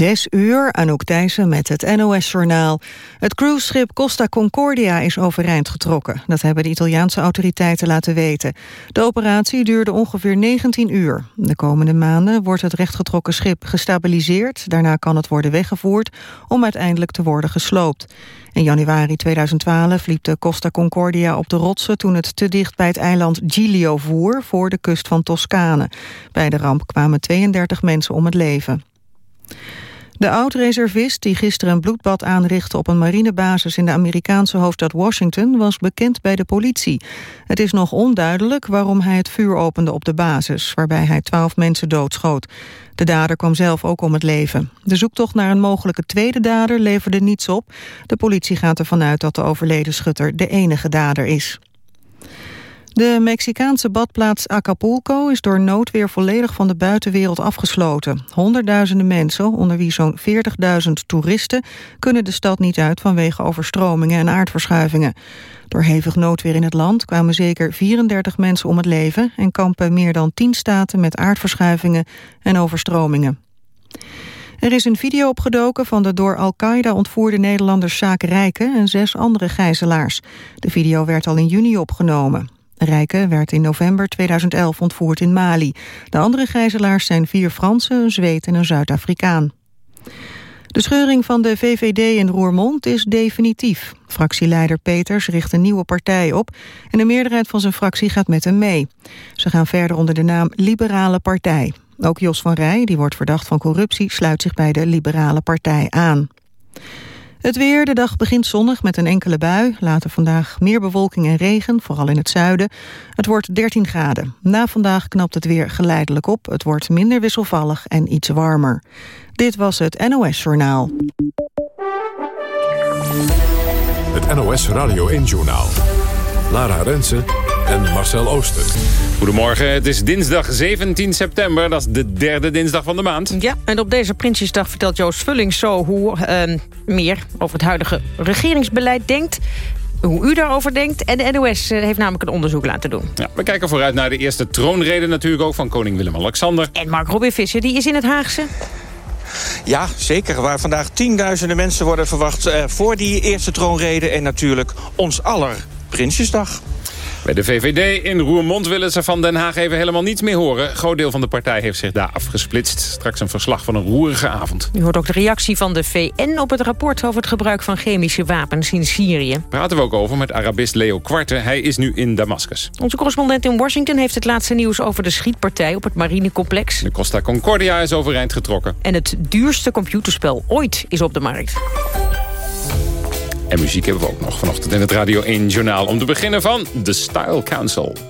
Zes uur, Anouk Thijssen met het NOS-journaal. Het cruiseschip Costa Concordia is overeind getrokken. Dat hebben de Italiaanse autoriteiten laten weten. De operatie duurde ongeveer 19 uur. De komende maanden wordt het rechtgetrokken schip gestabiliseerd. Daarna kan het worden weggevoerd om uiteindelijk te worden gesloopt. In januari 2012 liep de Costa Concordia op de rotsen... toen het te dicht bij het eiland Giglio voer voor de kust van Toscane. Bij de ramp kwamen 32 mensen om het leven. De oud-reservist die gisteren een bloedbad aanrichtte op een marinebasis in de Amerikaanse hoofdstad Washington was bekend bij de politie. Het is nog onduidelijk waarom hij het vuur opende op de basis, waarbij hij twaalf mensen doodschoot. De dader kwam zelf ook om het leven. De zoektocht naar een mogelijke tweede dader leverde niets op. De politie gaat ervan uit dat de overleden schutter de enige dader is. De Mexicaanse badplaats Acapulco is door noodweer volledig van de buitenwereld afgesloten. Honderdduizenden mensen, onder wie zo'n 40.000 toeristen, kunnen de stad niet uit vanwege overstromingen en aardverschuivingen. Door hevig noodweer in het land kwamen zeker 34 mensen om het leven en kampen meer dan 10 staten met aardverschuivingen en overstromingen. Er is een video opgedoken van de door Al-Qaeda ontvoerde Nederlanders Sjaak Rijken en zes andere gijzelaars. De video werd al in juni opgenomen. Rijke werd in november 2011 ontvoerd in Mali. De andere gijzelaars zijn vier Fransen, een Zweed en een Zuid-Afrikaan. De scheuring van de VVD in Roermond is definitief. Fractieleider Peters richt een nieuwe partij op... en de meerderheid van zijn fractie gaat met hem mee. Ze gaan verder onder de naam Liberale Partij. Ook Jos van Rij, die wordt verdacht van corruptie... sluit zich bij de Liberale Partij aan. Het weer, de dag begint zonnig met een enkele bui. Later vandaag meer bewolking en regen, vooral in het zuiden. Het wordt 13 graden. Na vandaag knapt het weer geleidelijk op. Het wordt minder wisselvallig en iets warmer. Dit was het NOS Journaal. Het NOS Radio 1 Journaal. Lara Rensen en Marcel Ooster. Goedemorgen, het is dinsdag 17 september. Dat is de derde dinsdag van de maand. Ja, en op deze Prinsjesdag vertelt Joost Vullings zo hoe uh, meer over het huidige regeringsbeleid denkt hoe u daarover denkt. En de NOS eh, heeft namelijk een onderzoek laten doen. Ja, we kijken vooruit naar de eerste troonrede natuurlijk ook van koning Willem-Alexander. En Mark Robin Visser, die is in het Haagse. Ja, zeker. Waar vandaag tienduizenden mensen worden verwacht... Uh, voor die eerste troonrede en natuurlijk ons aller Prinsjesdag. Bij de VVD in Roermond willen ze van Den Haag even helemaal niets meer horen. Een groot deel van de partij heeft zich daar afgesplitst. Straks een verslag van een roerige avond. U hoort ook de reactie van de VN op het rapport... over het gebruik van chemische wapens in Syrië. Praten we ook over met Arabist Leo Kwarte. Hij is nu in Damascus. Onze correspondent in Washington heeft het laatste nieuws... over de schietpartij op het marinecomplex. De Costa Concordia is overeind getrokken. En het duurste computerspel ooit is op de markt. En muziek hebben we ook nog vanochtend in het Radio 1 Journaal. Om te beginnen van The Style Council.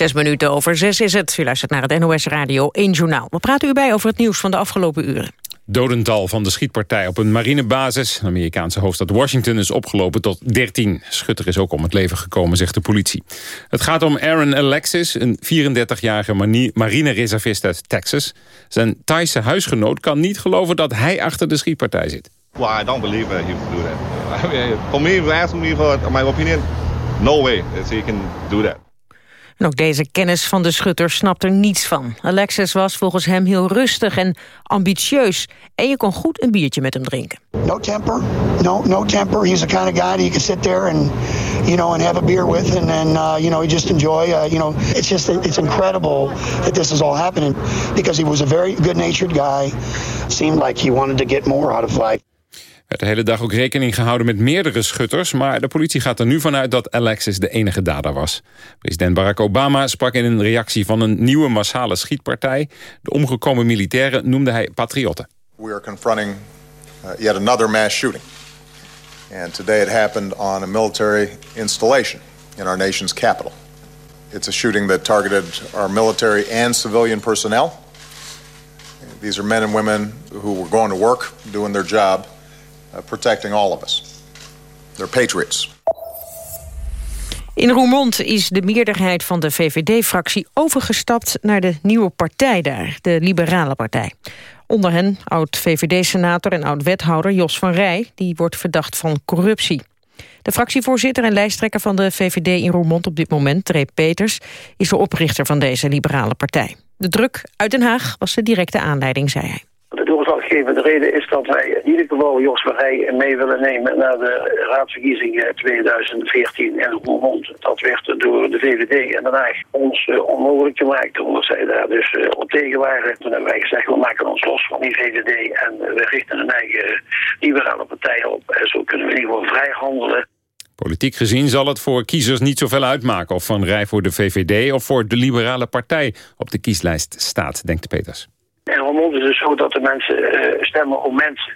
Zes minuten over zes is het. U luistert naar het NOS Radio 1 Journaal. We praten u bij over het nieuws van de afgelopen uren. Dodental van de schietpartij op een marinebasis. De Amerikaanse hoofdstad Washington is opgelopen tot 13. Schutter is ook om het leven gekomen, zegt de politie. Het gaat om Aaron Alexis, een 34-jarige marinereservist uit Texas. Zijn Thaise huisgenoot kan niet geloven dat hij achter de schietpartij zit. Well, I don't believe that he would do that. I mean, for me, asking me for my opinion, no way that he can do that. En ook deze kennis van de schutter snapt er niets van. Alexis was volgens hem heel rustig en ambitieus. En je kon goed een biertje met hem drinken. No temper, no, no temper. He's the kind of guy that you can sit there and, you know, and have a beer with. And then, uh, you know, you just enjoy, uh, you know. It's just, it's incredible that this is all happening. Because he was a very good-natured guy. Seemed like he wanted to get more out of life werd de hele dag ook rekening gehouden met meerdere schutters... maar de politie gaat er nu vanuit dat Alexis de enige dader was. President Barack Obama sprak in een reactie van een nieuwe massale schietpartij. De omgekomen militairen noemde hij patriotten. We are confronting uh, yet another mass shooting. And today it happened on a military installation in our nation's capital. It's a shooting that targeted our military and civilian personnel. These are men and women who were going to work, doing their job... Uh, protecting all of us. They're patriots. In Roermond is de meerderheid van de VVD-fractie overgestapt naar de nieuwe partij daar, de Liberale Partij. Onder hen oud-VVD-senator en oud-wethouder Jos van Rij, die wordt verdacht van corruptie. De fractievoorzitter en lijsttrekker van de VVD in Roermond op dit moment, Treep Peters, is de oprichter van deze liberale partij. De druk uit Den Haag was de directe aanleiding, zei hij. De reden is dat wij in ieder geval Jos van Rij mee willen nemen naar de raadsverkiezingen 2014 in Roermond. Dat werd door de VVD en Den Haag ons uh, onmogelijk gemaakt, omdat zij daar dus uh, op tegen waren. Toen hebben wij gezegd, we maken ons los van die VVD en we richten een eigen liberale partij op. En zo kunnen we in ieder geval vrij handelen. Politiek gezien zal het voor kiezers niet zoveel uitmaken... of Van Rij voor de VVD of voor de liberale partij op de kieslijst staat, denkt Peters. En Roermond is dus zo dat de mensen uh, stemmen op mensen.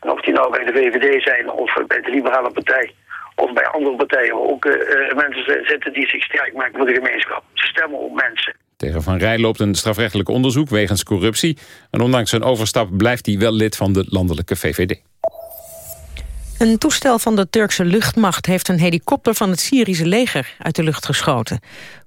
En of die nou bij de VVD zijn of bij de Liberale Partij of bij andere partijen ook uh, mensen zitten die zich sterk maken voor de gemeenschap. Ze stemmen op mensen. Tegen Van Rij loopt een strafrechtelijk onderzoek wegens corruptie. En ondanks zijn overstap blijft hij wel lid van de landelijke VVD. Een toestel van de Turkse luchtmacht heeft een helikopter van het Syrische leger uit de lucht geschoten.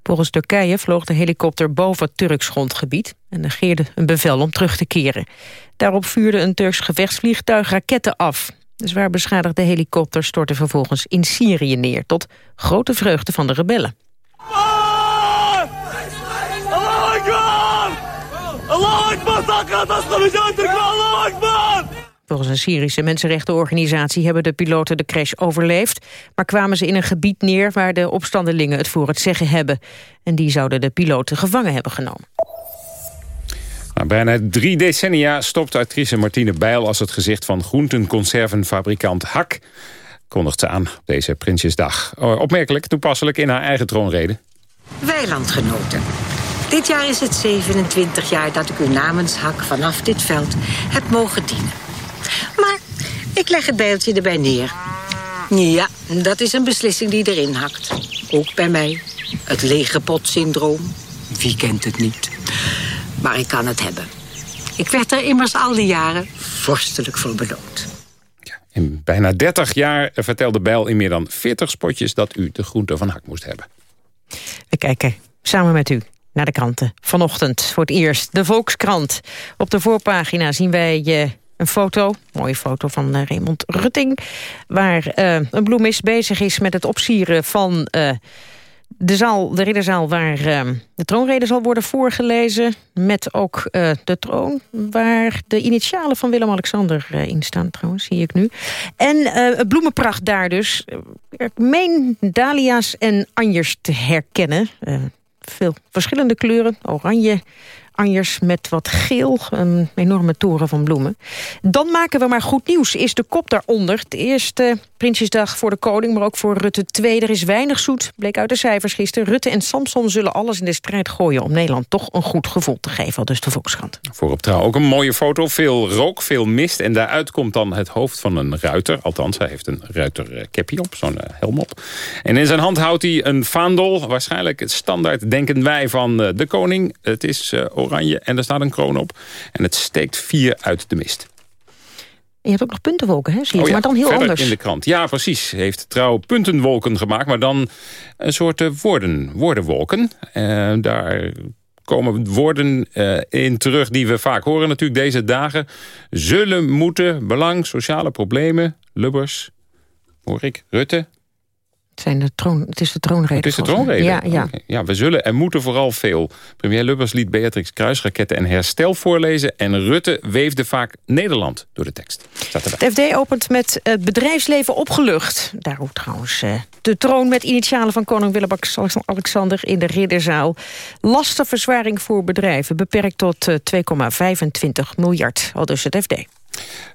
Volgens Turkije vloog de helikopter boven Turks grondgebied en negeerde een bevel om terug te keren. Daarop vuurde een Turks gevechtsvliegtuig raketten af. De zwaar beschadigde helikopter stortte vervolgens in Syrië neer, tot grote vreugde van de rebellen. Volgens een Syrische mensenrechtenorganisatie hebben de piloten de crash overleefd, maar kwamen ze in een gebied neer waar de opstandelingen het voor het zeggen hebben. En die zouden de piloten gevangen hebben genomen. Na bijna drie decennia stopt actrice Martine Bijl als het gezicht van groentenconservenfabrikant Hak. Kondigt ze aan op deze Prinsjesdag. Opmerkelijk toepasselijk in haar eigen troonrede. Weilandgenoten. Dit jaar is het 27 jaar dat ik u namens Hak vanaf dit veld heb mogen dienen. Ik leg het beeldje erbij neer. Ja, dat is een beslissing die erin hakt. Ook bij mij. Het lege pot-syndroom. Wie kent het niet? Maar ik kan het hebben. Ik werd er immers al die jaren vorstelijk voor beloond. In bijna 30 jaar vertelde Bijl in meer dan 40 spotjes... dat u de groente van hak moest hebben. We kijken samen met u naar de kranten. Vanochtend voor het eerst de Volkskrant. Op de voorpagina zien wij je een foto, mooie foto van uh, Raymond Rutting... waar uh, een bloemist bezig is met het opsieren van uh, de, zaal, de ridderzaal... waar de troonrede zal worden voorgelezen. Met ook de troon, waar de initialen van Willem-Alexander in staan trouwens, zie ik nu. En bloemenpracht daar dus. Ik meen dahlia's en anjers te herkennen. veel verschillende kleuren, oranje anjers met wat geel, een enorme toren van bloemen. Dan maken we maar goed nieuws, is de kop daaronder. De eerste Prinsjesdag voor de koning, maar ook voor Rutte 2. Er is weinig zoet, bleek uit de cijfers gisteren. Rutte en Samson zullen alles in de strijd gooien... om Nederland toch een goed gevoel te geven, al dus de Volkskrant. Voor op trouw ook een mooie foto, veel rook, veel mist... en daaruit komt dan het hoofd van een ruiter. Althans, hij heeft een ruiterkepje op, zo'n eh, helm op. En in zijn hand houdt hij een vaandel. Waarschijnlijk het standaard denken wij van eh, de koning. Het is eh, oranje en er staat een kroon op. En het steekt vier uit de mist. je hebt ook nog puntenwolken, hè? Zie je? Oh ja, maar dan heel anders. in de krant. Ja, precies. Heeft trouw puntenwolken gemaakt, maar dan een soort eh, woorden, woordenwolken. Eh, daar komen woorden eh, in terug die we vaak horen natuurlijk deze dagen. Zullen, moeten, belang, sociale problemen, lubbers, hoor ik, Rutte. Het, zijn de troon, het is de troonrede. Het is de troonrede. Ja, ja. Ja, we zullen en moeten vooral veel. Premier Lubbers liet Beatrix kruisraketten en herstel voorlezen... en Rutte weefde vaak Nederland door de tekst. Het FD opent met het bedrijfsleven opgelucht. Daar hoort trouwens eh, de troon met initialen van koning Willem-Alexander in de ridderzaal. Lastenverzwaring voor bedrijven beperkt tot eh, 2,25 miljard, al dus het FD.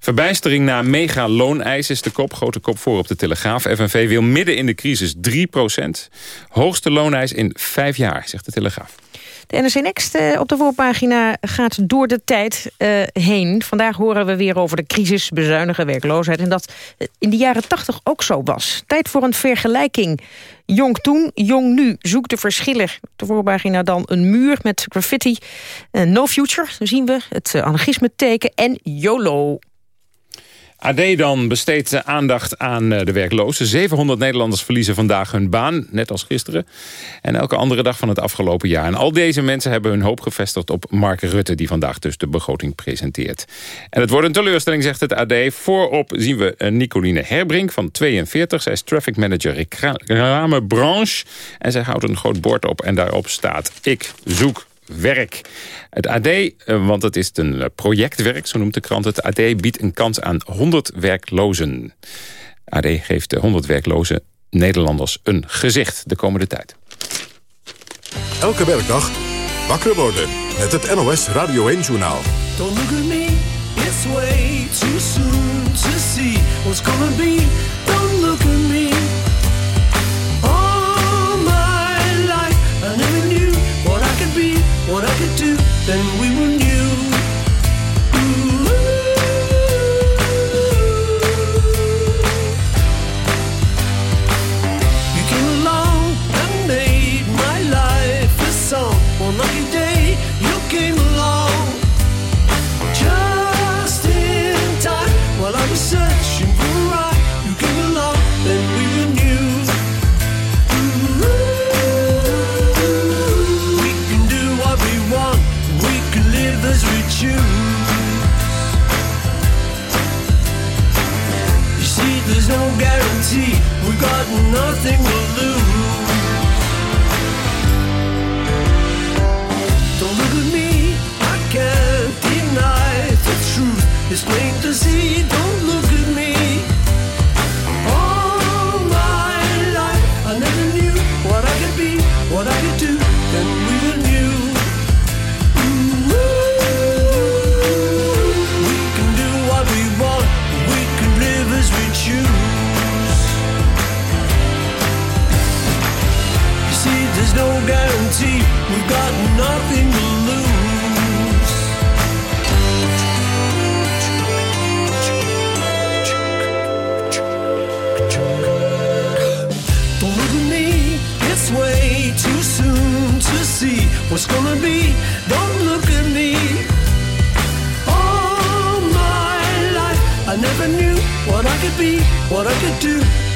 Verbijstering na mega looneis is de kop. Grote kop voor op de Telegraaf. FNV wil midden in de crisis 3% Hoogste looneis in vijf jaar, zegt de Telegraaf. De NRC Next eh, op de voorpagina gaat door de tijd eh, heen. Vandaag horen we weer over de crisis, bezuinigen, werkloosheid... en dat eh, in de jaren tachtig ook zo was. Tijd voor een vergelijking. Jong toen, jong nu. Zoek de verschillen. Op de voorpagina dan een muur met graffiti. No future, zien we. Het anarchisme teken en YOLO. AD dan besteedt aandacht aan eh, de werklozen. 700 Nederlanders verliezen vandaag hun baan, net als gisteren. En elke andere dag van het afgelopen jaar. En al deze mensen hebben hun hoop gevestigd op Mark Rutte... die vandaag dus de begroting presenteert. En het wordt een teleurstelling, zegt het AD. Voorop zien we eh, Nicoline Herbrink van 42. Zij is traffic manager reclamebranche. En zij houdt een groot bord op en daarop staat... Ik zoek werk. Het AD, eh, want het is een eh, projectwerk, zo noemt de krant het. AD biedt een kans aan 100 werklozen. AD geeft de 100 werkloze Nederlanders een gezicht de komende tijd. Elke werkdag wakker worden met het NOS Radio 1-journaal. Don't look at me, it's way too soon to see what's gonna be. Don't what I could do. Then we were new. Guarantee, we got nothing to lose. Don't look at me, I can't deny the truth. It's plain to see, don't look at me. All my life, I never knew what I could be, what I could there's no guarantee, we've got nothing to lose. At me, it's way too soon to see what's gonna be. Don't look at me. All my life, I never knew what I could be, what I could do.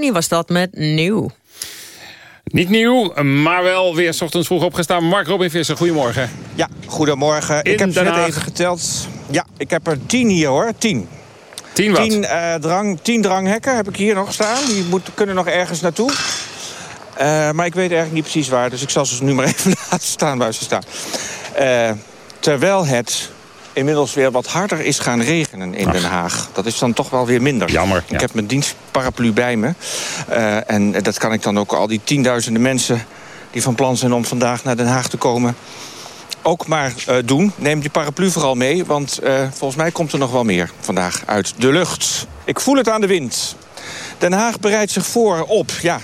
McCartney was dat met Nieuw. Niet nieuw, maar wel weer 's ochtends vroeg opgestaan. Mark Robin Visser, goedemorgen. Ja, goedemorgen. In ik heb ze net even geteld. Ja, ik heb er tien hier hoor, tien. Tien wat? Tien, eh, drang, tien dranghekken heb ik hier nog staan. Die moet, kunnen nog ergens naartoe. Eh, maar ik weet eigenlijk niet precies waar. Dus ik zal ze nu maar even laten staan waar ze staan. Eh, terwijl het inmiddels weer wat harder is gaan regenen in Den Haag. Dat is dan toch wel weer minder. Jammer, Ik heb mijn dienstparaplu bij me. Eh, en dat kan ik dan ook al die tienduizenden mensen... die van plan zijn om vandaag naar Den Haag te komen ook maar eh, doen. Neem die paraplu vooral mee, want eh, volgens mij komt er nog wel meer vandaag uit de lucht. Ik voel het aan de wind. Den Haag bereidt zich voor op, ja,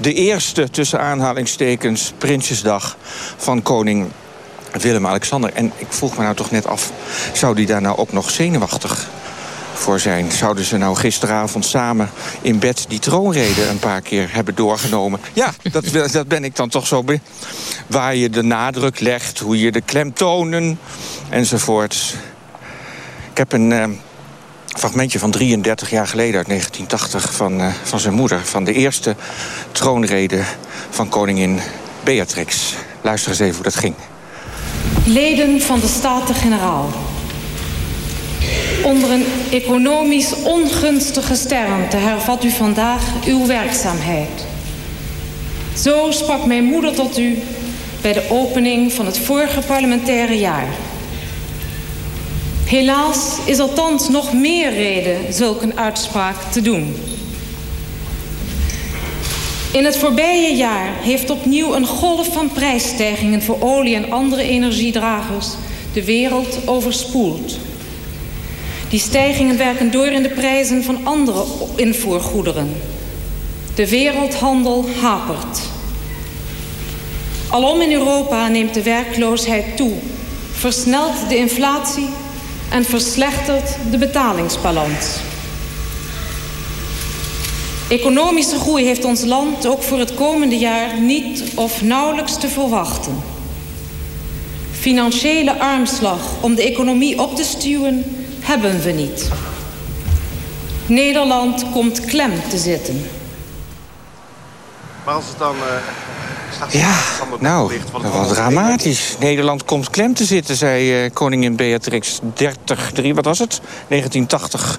de eerste tussen aanhalingstekens Prinsjesdag van koning Willem-Alexander. En ik vroeg me nou toch net af, zou die daar nou ook nog zenuwachtig voor zijn? Zouden ze nou gisteravond samen in bed die troonrede een paar keer hebben doorgenomen? Ja, dat, dat ben ik dan toch zo... Waar je de nadruk legt, hoe je de klemtonen enzovoort. Ik heb een eh, fragmentje van 33 jaar geleden uit 1980 van, eh, van zijn moeder... van de eerste troonrede van koningin Beatrix. Luister eens even hoe dat ging. Leden van de Staten-Generaal. Onder een economisch ongunstige sternte hervat u vandaag uw werkzaamheid. Zo sprak mijn moeder tot u bij de opening van het vorige parlementaire jaar. Helaas is er thans nog meer reden zulke een uitspraak te doen. In het voorbije jaar heeft opnieuw een golf van prijsstijgingen voor olie en andere energiedragers de wereld overspoeld. Die stijgingen werken door in de prijzen van andere invoergoederen. De wereldhandel hapert. Alom in Europa neemt de werkloosheid toe, versnelt de inflatie en verslechtert de betalingsbalans. Economische groei heeft ons land ook voor het komende jaar niet of nauwelijks te verwachten. Financiële armslag om de economie op te stuwen hebben we niet. Nederland komt klem te zitten. Maar als het dan... eh, Ja, van het nou, dat was dramatisch. Nederland komt klem te zitten, zei eh, koningin Beatrix 30, 3, wat was het? 1980.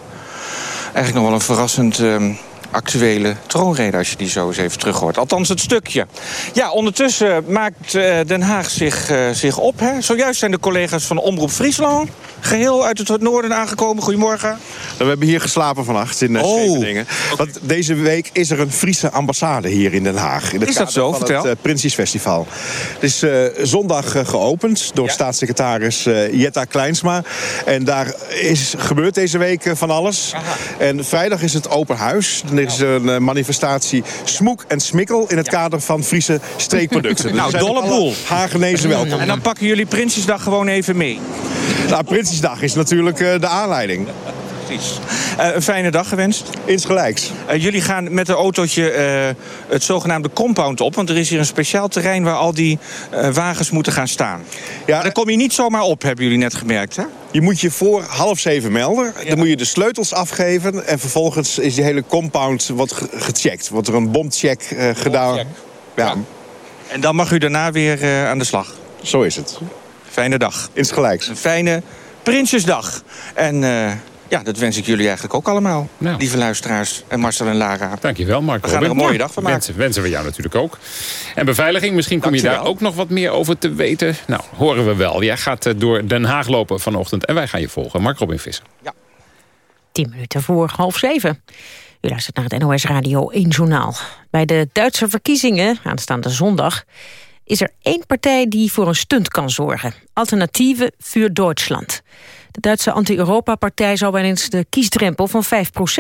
Eigenlijk nog wel een verrassend ehm, actuele troonrede... als je die zo eens even terug hoort. Althans, het stukje. Ja, ondertussen maakt eh, Den Haag zich, eh, zich op. Hè? Zojuist zijn de collega's van Omroep Friesland... geheel uit het noorden aangekomen. Goedemorgen. We hebben hier geslapen vannacht in Oh. oh. Scheveningen. Want deze week is er een Friese ambassade hier in Den Haag. In het Is dat zo? Van Vertel. het uh, Prinsjesfestival. Het is eh, zondag eh, geopend door staatssecretaris eh, Jetta Kleinsma. En daar is gebeurd deze week eh, van alles. En vrijdag is het open huis. Dan is er een eh, manifestatie Smoek en Smikkel... in het kader van Friese streekproducten. Dus Nou, dolle boel. Hagenezen welkom. En dan pakken jullie Prinsjesdag gewoon even mee. Nou, Prinsjesdag is natuurlijk eh, de aanleiding. Precies. Eh, een fijne dag gewenst. Insgelijks. Eh, jullie gaan met een autootje het zogenaamde compound op. Want er is hier een speciaal terrein waar al die wagens moeten gaan staan. Ja, daar kom je niet zomaar op, hebben jullie net gemerkt, hè? Je moet je voor half zeven melden. Dan moet je de sleutels afgeven. En vervolgens is die hele compound wat ge- gecheckt. Wordt er een bomcheck gedaan. Ja. En dan mag u daarna weer aan de slag. Zo is het. Fijne dag. Insgelijks. Een fijne Prinsjesdag. En eh, ja, dat wens ik jullie eigenlijk ook allemaal. Lieve luisteraars en Marcel en Lara. Dankjewel, Mark We gaan er Robin. een mooie Ja, dag van maken. Wensen, wensen we jou natuurlijk ook. En beveiliging, misschien kom je daar ook nog wat meer over te weten. Nou, horen we wel. Jij gaat eh, door Den Haag lopen vanochtend en wij gaan je volgen. Mark Robin Visser. Tien minuten voor half zeven. U luistert naar het NOS Radio 1 Journaal. Bij de Duitse verkiezingen, aanstaande zondag... is er één partij die voor een stunt kan zorgen. Alternatieve voor Duitsland. De Duitse anti-Europa-partij zou wel eens de kiesdrempel van 5%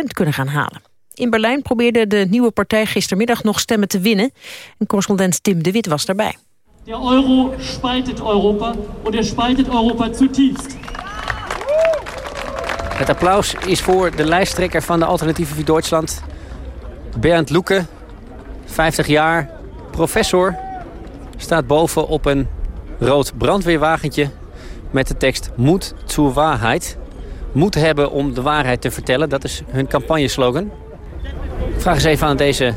kunnen gaan halen. In Berlijn probeerde de nieuwe partij gistermiddag nog stemmen te winnen. En correspondent Tim de Wit was daarbij. Der Euro spaltet Europa und er spaltet Europa zutiefst. Het applaus is voor de lijsttrekker van de Alternatieve voor Duitsland. Bernd Loeke, 50 jaar, professor. Staat boven op een rood brandweerwagentje met de tekst Moed zur waarheid. Moed hebben om de waarheid te vertellen, dat is hun campagneslogan. Ik vraag eens even aan deze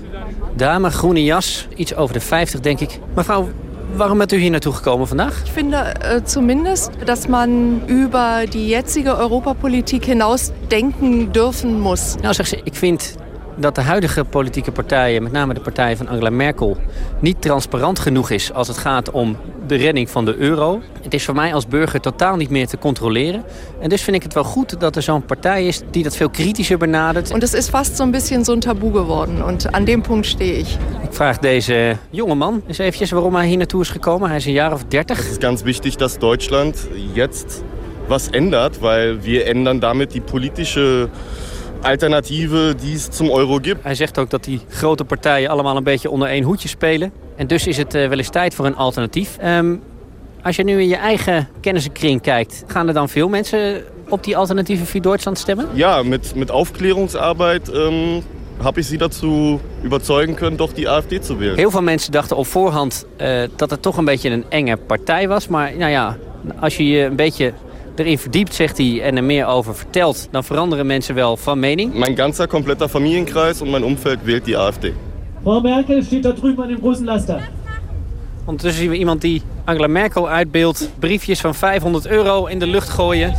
dame, groene jas, iets over de 50 denk ik. Mevrouw, waarom bent u hier naartoe gekomen vandaag? Ich finde äh, zumindest, dass man über die jetzige Europapolitik hinaus denken dürfen muss. Nou, zegt ze, ik vind dat de huidige politieke partijen, met name de partij van Angela Merkel, niet transparant genoeg is als het gaat om de redding van de euro. Het is voor mij als burger totaal niet meer te controleren. En dus vind ik het wel goed dat er zo'n partij is die dat veel kritischer benadert. Ist fast so ein bisschen so ein Tabu geworden. Und an dem Punkt stehe ich. Ik vraag deze jonge man eens eventjes waarom hij hier naartoe is gekomen. Hij is een jaar of dertig. Es ist ganz wichtig, dass Deutschland jetzt was ändert, weil wir ändern damit die politische Alternative, die es zum Euro gibt. Hij zegt ook dat die grote partijen allemaal een beetje onder één hoedje spelen. En dus is het eh, wel eens tijd voor een alternatief. Ehm, als je nu in je eigen kennissenkring kijkt... gaan er dan veel mensen op die alternatieve voor Duitsland stemmen? Ja, mit, mit Aufklärungsarbeit ähm, habe ich sie dazu überzeugen können, doch die AfD zu wählen. Heel veel mensen dachten op voorhand eh, dat het toch een beetje een enge partij was. Maar nou ja, als je je een beetje erin verdiept, zegt hij, en er meer over vertelt... dan veranderen mensen wel van mening. Mein ganzer kompletter Familienkreis und mein Umfeld wählt die AfD. Frau Merkel steht da drüben an dem großen Laster. Ondertussen zien we iemand die Angela Merkel uitbeeldt. Briefjes van 500 euro in de lucht gooien.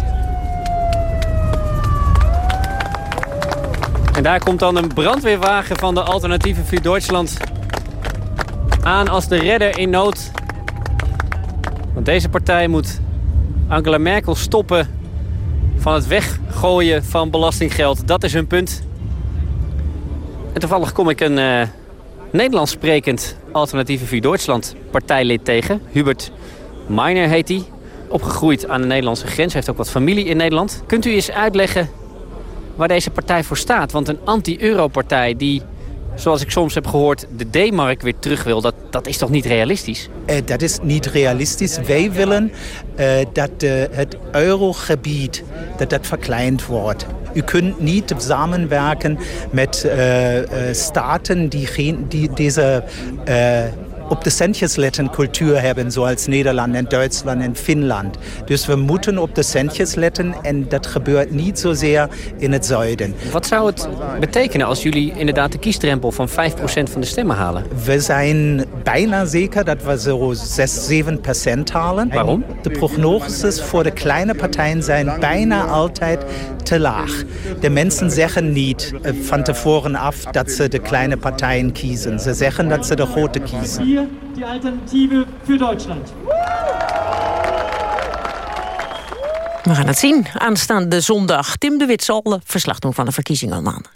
En daar komt dan een brandweerwagen van de Alternatieve voor Duitsland aan als de redder in nood. Want deze partij moet Angela Merkel stoppen van het weggooien van belastinggeld. Dat is hun punt. En toevallig kom ik een eh, Nederlands sprekend Alternatieve voor Duitsland partijlid tegen. Hubert Meiner heet hij. Opgegroeid aan de Nederlandse grens. Heeft ook wat familie in Nederland. Kunt u eens uitleggen waar deze partij voor staat? Want een anti-euro-partij die, zoals ik soms heb gehoord, de D-mark weer terug wil... Dat, dat is toch niet realistisch? Eh, dat is niet realistisch. Wij willen eh, dat eh, het eurogebied dat dat verkleind wordt. U kunt niet samenwerken met staten die, geen, die deze op de centjes letten cultuur hebben, zoals Nederland en Duitsland en Finland. Dus we moeten op de centjes letten en dat gebeurt niet zozeer in het zuiden. Wat zou het betekenen als jullie inderdaad de kiesdrempel van 5% van de stemmen halen? We zijn bijna zeker dat we zo 6, 7 procent halen. Waarom? De prognoses voor de kleine partijen zijn bijna altijd te laag. De mensen zeggen niet eh, van tevoren af dat ze de kleine partijen kiezen. Ze zeggen dat ze de grote kiezen. Die Alternative für Deutschland. We gaan het zien aanstaande zondag. Tim de Wit zal de verslag doen van de verkiezingen maanden.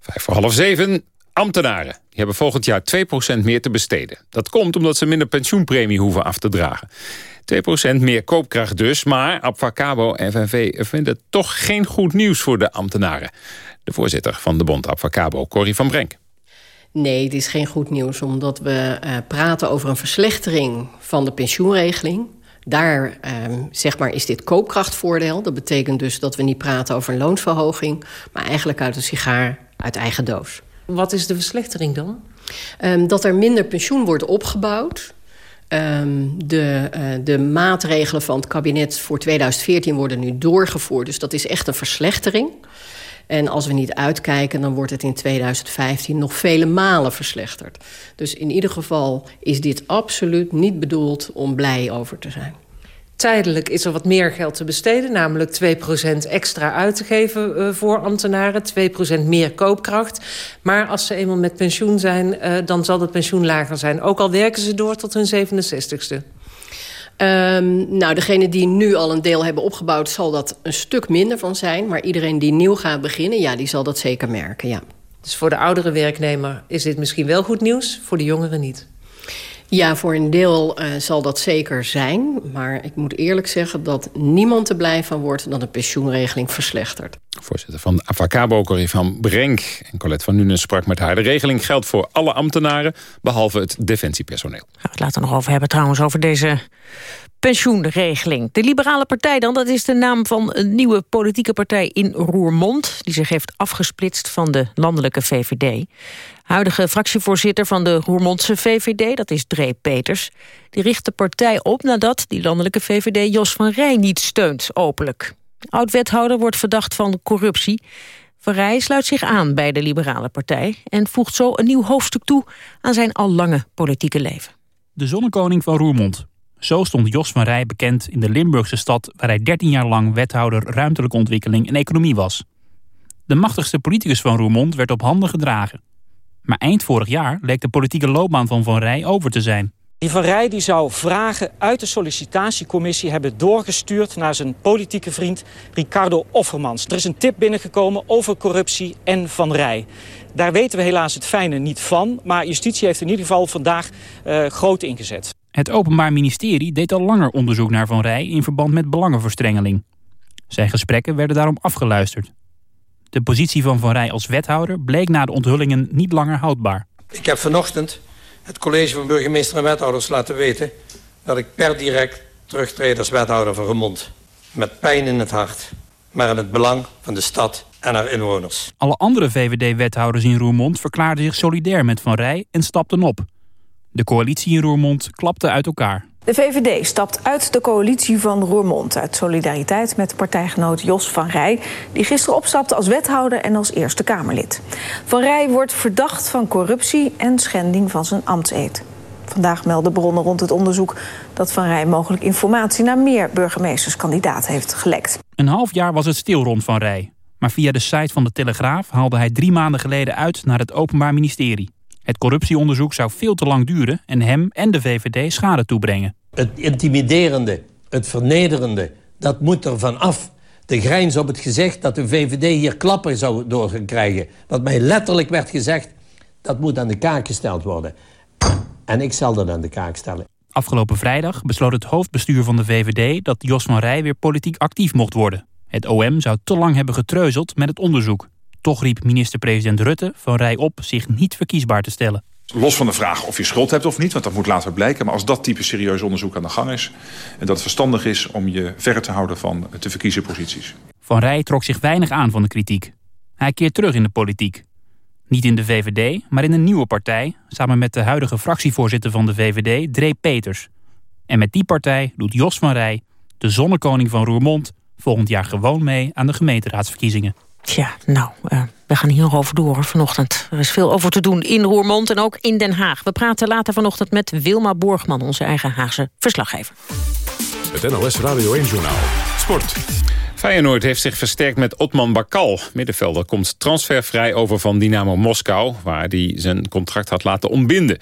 Vijf voor half zeven. Ambtenaren die hebben volgend jaar 2% meer te besteden. Dat komt omdat ze minder pensioenpremie hoeven af te dragen. 2% meer koopkracht dus, maar Abfacabo en FNV vinden het toch geen goed nieuws voor de ambtenaren. De voorzitter van de bond Abfacabo, Corrie van Brenk. Nee, het is geen goed nieuws, omdat we uh, praten over een verslechtering van de pensioenregeling. Daar uh, zeg maar, is dit koopkrachtvoordeel. Dat betekent dus dat we niet praten over een loonsverhoging... maar eigenlijk uit een sigaar uit eigen doos. Wat is de verslechtering dan? Um, dat er minder pensioen wordt opgebouwd. Um, de, uh, de maatregelen van het kabinet voor 2014 worden nu doorgevoerd. Dus dat is echt een verslechtering. En als we niet uitkijken, dan wordt het in 2015 nog vele malen verslechterd. Dus in ieder geval is dit absoluut niet bedoeld om blij over te zijn. Tijdelijk is er wat meer geld te besteden, namelijk 2% extra uit te geven uh, voor ambtenaren, 2% meer koopkracht. Maar als ze eenmaal met pensioen zijn, uh, dan zal het pensioen lager zijn. Ook al werken ze door tot hun 67ste. Um, nou, degene die nu al een deel hebben opgebouwd... zal dat een stuk minder van zijn. Maar iedereen die nieuw gaat beginnen, ja, die zal dat zeker merken, ja. Dus voor de oudere werknemer is dit misschien wel goed nieuws, voor de jongeren niet? Ja, voor een deel uh, zal dat zeker zijn. Maar ik moet eerlijk zeggen dat niemand er blij van wordt... dat een pensioenregeling verslechtert. Voorzitter van Avacabo, Corrie van Brenk en Colette van Nuenen sprak met haar. De regeling geldt voor alle ambtenaren, behalve het defensiepersoneel. Gaan we het later nog over hebben trouwens, over deze pensioenregeling. De Liberale Partij dan, dat is de naam van een nieuwe politieke partij in Roermond... die zich heeft afgesplitst van de landelijke VVD. Huidige fractievoorzitter van de Roermondse VVD, dat is Dree Peters... die richt de partij op nadat die landelijke VVD Jos van Rij niet steunt, openlijk. Oud-wethouder wordt verdacht van corruptie. Van Rij sluit zich aan bij de Liberale Partij... en voegt zo een nieuw hoofdstuk toe aan zijn al lange politieke leven. De zonnekoning van Roermond. Zo stond Jos van Rij bekend in de Limburgse stad... waar hij 13 jaar lang wethouder ruimtelijke ontwikkeling en economie was. De machtigste politicus van Roermond werd op handen gedragen. Maar eind vorig jaar leek de politieke loopbaan van Van Rij over te zijn. Die Van Rij die zou vragen uit de sollicitatiecommissie hebben doorgestuurd naar zijn politieke vriend Ricardo Offermans. Er is een tip binnengekomen over corruptie en Van Rij. Daar weten we helaas het fijne niet van, maar justitie heeft in ieder geval vandaag uh, groot ingezet. Het Openbaar Ministerie deed al langer onderzoek naar Van Rij in verband met belangenverstrengeling. Zijn gesprekken werden daarom afgeluisterd. De positie van Van Rij als wethouder bleek na de onthullingen niet langer houdbaar. Ik heb vanochtend het college van burgemeester en wethouders laten weten... dat ik per direct terugtreed als wethouder van Remond. Met pijn in het hart, maar in het belang van de stad en haar inwoners. Alle andere VVD-wethouders in Roermond verklaarden zich solidair met Van Rij en stapten op. De coalitie in Roermond klapte uit elkaar. De VVD stapt uit de coalitie van Roermond... uit solidariteit met partijgenoot Jos van Rij... die gisteren opstapte als wethouder en als Eerste Kamerlid. Van Rij wordt verdacht van corruptie en schending van zijn ambtseed. Vandaag melden bronnen rond het onderzoek dat Van Rij mogelijk informatie... naar meer burgemeesterskandidaat heeft gelekt. Een half jaar was het stil rond Van Rij. Maar via de site van de Telegraaf haalde hij drie maanden geleden uit naar het Openbaar Ministerie. Het corruptieonderzoek zou veel te lang duren en hem en de VVD schade toebrengen. Het intimiderende, het vernederende, dat moet er van af. De grijns op het gezegd dat de VVD hier klappen zou door gaan krijgen. Wat mij letterlijk werd gezegd, dat moet aan de kaak gesteld worden. En ik zal dat aan de kaak stellen. Afgelopen vrijdag besloot het hoofdbestuur van de VVD... dat Jos van Rij weer politiek actief mocht worden. Het OM zou te lang hebben getreuzeld met het onderzoek. Toch riep minister-president Rutte van Rij op zich niet verkiesbaar te stellen. Los van de vraag of je schuld hebt of niet, want dat moet later blijken. Maar als dat type serieus onderzoek aan de gang is... en dat het verstandig is om je verre te houden van te verkiezen posities. Van Rij trok zich weinig aan van de kritiek. Hij keert terug in de politiek. Niet in de VVD, maar in een nieuwe partij... samen met de huidige fractievoorzitter van de VVD, Dree Peters. En met die partij doet Jos van Rij, de zonnekoning van Roermond... volgend jaar gewoon mee aan de gemeenteraadsverkiezingen. Tja, nou, uh, we gaan hierover door vanochtend. Er is veel over te doen in Roermond en ook in Den Haag. We praten later vanochtend met Wilma Borgman, onze eigen Haagse verslaggever. Het NOS Radio 1 Journaal. Sport. Feyenoord heeft zich versterkt met Otman Bakal. Middenvelder komt transfervrij over van Dynamo Moskou... waar hij zijn contract had laten ontbinden.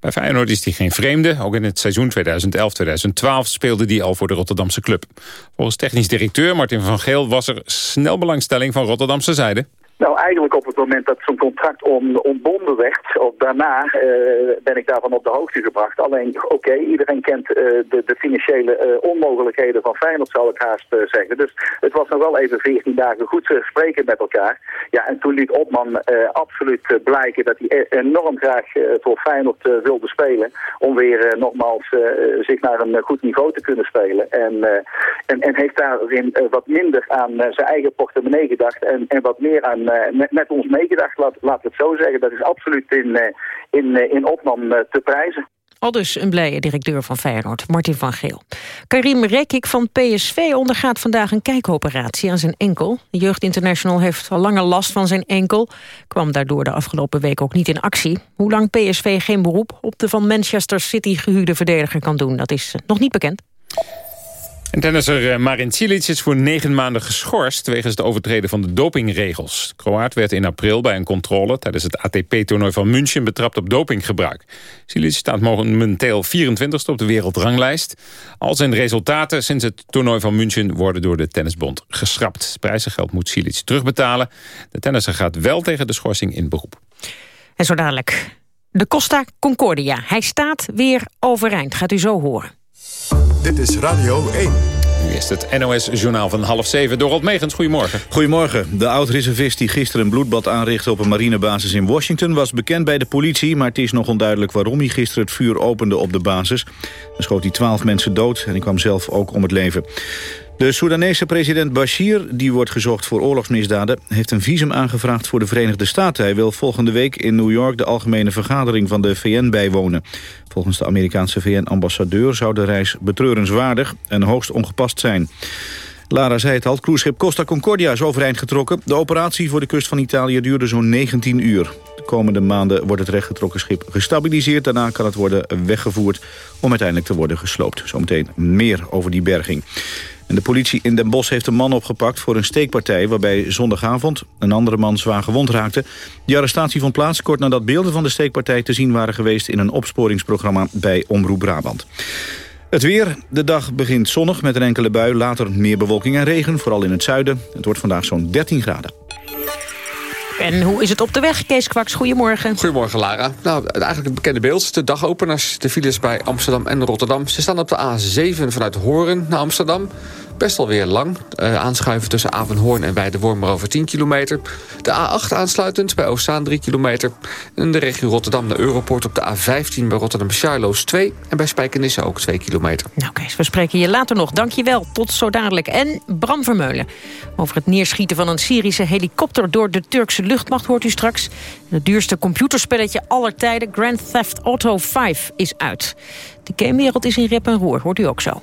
Bij Feyenoord is hij geen vreemde. Ook in het seizoen 2011-2012 speelde hij al voor de Rotterdamse club. Volgens technisch directeur Martin van Geel was er snel belangstelling van Rotterdamse zijde. Nou, eigenlijk op het moment dat zo'n contract on, ontbonden werd, of daarna uh, ben ik daarvan op de hoogte gebracht. Alleen, oké, iedereen kent uh, de, de, financiële uh, onmogelijkheden van Feyenoord, zou ik haast zeggen. Dus het was nog wel even 14 dagen goed spreken met elkaar. Ja, en toen liet Opman absoluut blijken dat hij enorm graag voor Feyenoord wilde spelen. Om weer nogmaals zich naar een goed niveau te kunnen spelen. En, en, en heeft daarin wat minder aan zijn eigen portemonnee gedacht en, en wat meer aan met, met, ons meegedacht, laat, laat het zo zeggen. Dat is absoluut in, in, in opnam te prijzen. Al dus een blije directeur van Feyenoord, Martin van Geel. Karim Rekik van PSV ondergaat vandaag een kijkoperatie aan zijn enkel. De jeugdinternational heeft al langer last van zijn enkel. Kwam daardoor de afgelopen week ook niet in actie. Hoe lang PSV geen beroep op de van Manchester City gehuurde verdediger kan doen... dat is nog niet bekend. En tennisser eh, Marin Cilic is voor negen maanden geschorst... wegens het overtreden van de dopingregels. Kroaat werd in april bij een controle... tijdens het ATP-toernooi van München betrapt op dopinggebruik. Cilic staat momenteel 24ste op de wereldranglijst. Al zijn resultaten sinds het toernooi van München... worden door de Tennisbond geschrapt. Prijzengeld moet Cilic terugbetalen. De tennisser gaat wel tegen de schorsing in beroep. En zo dadelijk de Costa Concordia. Hij staat weer overeind, gaat u zo horen. Dit is Radio 1. Nu is het NOS-journaal van half zeven. Dorot Megens, goedemorgen. Goedemorgen. De oud-reservist die gisteren een bloedbad aanrichtte op een marinebasis in Washington... was bekend bij de politie, maar het is nog onduidelijk waarom hij gisteren het vuur opende op de basis. Dan schoot hij twaalf mensen dood en hij kwam zelf ook om het leven. De Soedanese president Bashir, die wordt gezocht voor oorlogsmisdaden... heeft een visum aangevraagd voor de Verenigde Staten. Hij wil volgende week in New York de algemene vergadering van de VN bijwonen. Volgens de Amerikaanse VN-ambassadeur zou de reis betreurenswaardig en hoogst ongepast zijn. Lara zei het al, cruiseschip Costa Concordia is overeind getrokken. De operatie voor de kust van Italië duurde zo'n 19 uur. De komende maanden wordt het rechtgetrokken schip gestabiliseerd. Daarna kan het worden weggevoerd om uiteindelijk te worden gesloopt. Zometeen meer over die berging. En de politie in Den Bosch heeft een man opgepakt voor een steekpartij... waarbij zondagavond een andere man zwaar gewond raakte. Die arrestatie vond plaats kort nadat beelden van de steekpartij... te zien waren geweest in een opsporingsprogramma bij Omroep Brabant. Het weer. De dag begint zonnig met een enkele bui. Later meer bewolking en regen, vooral in het zuiden. Het wordt vandaag zo'n 13 graden. En hoe is het op de weg, Kees Kwaks? Goedemorgen. Goedemorgen, Lara. Nou, eigenlijk het bekende beeld. De dagopeners, de files bij Amsterdam en Rotterdam. Ze staan op de A7 vanuit Hoorn naar Amsterdam best alweer lang. Uh, aanschuiven tussen Avenhoorn en Weideworm maar over 10 kilometer. De A8 aansluitend bij Oostzaan 3 kilometer. En de regio Rotterdam naar Europort op de A15 bij Rotterdam Charloes 2. En bij Spijkenisse ook 2 kilometer. Nou Kees, we spreken je later nog. Dank je wel. Tot zo dadelijk. En Bram Vermeulen. Over het neerschieten van een Syrische helikopter door de Turkse luchtmacht hoort u straks. Het duurste computerspelletje aller tijden, Grand Theft Auto 5, is uit. De gamewereld is in rep en roer, hoort u ook zo.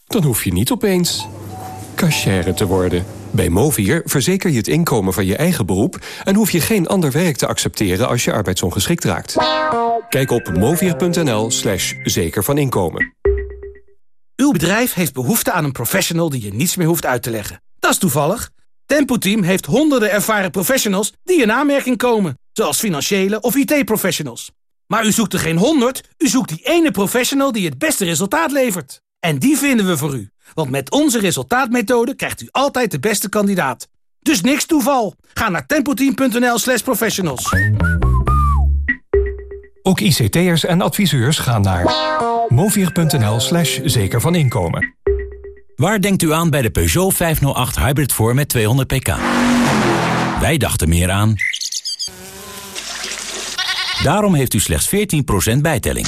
dan hoef je niet opeens cashier te worden. Bij Movier verzeker je het inkomen van je eigen beroep... en hoef je geen ander werk te accepteren als je arbeidsongeschikt raakt. Kijk op movier.nl slash zeker van inkomen. Uw bedrijf heeft behoefte aan een professional die je niets meer hoeft uit te leggen. Dat is toevallig. Tempo Team heeft honderden ervaren professionals die in aanmerking komen. Zoals financiële of IT-professionals. Maar u zoekt er geen honderd, u zoekt die ene professional die het beste resultaat levert. En die vinden we voor u. Want met onze resultaatmethode krijgt u altijd de beste kandidaat. Dus niks toeval. Ga naar tempoteam.nl slash professionals. Ook ICT'ers en adviseurs gaan naar movier.nl slash zeker van inkomen. Waar denkt u aan bij de Peugeot 508 Hybrid voor met 200 pk? Wij dachten meer aan... Daarom heeft u slechts 14% bijtelling.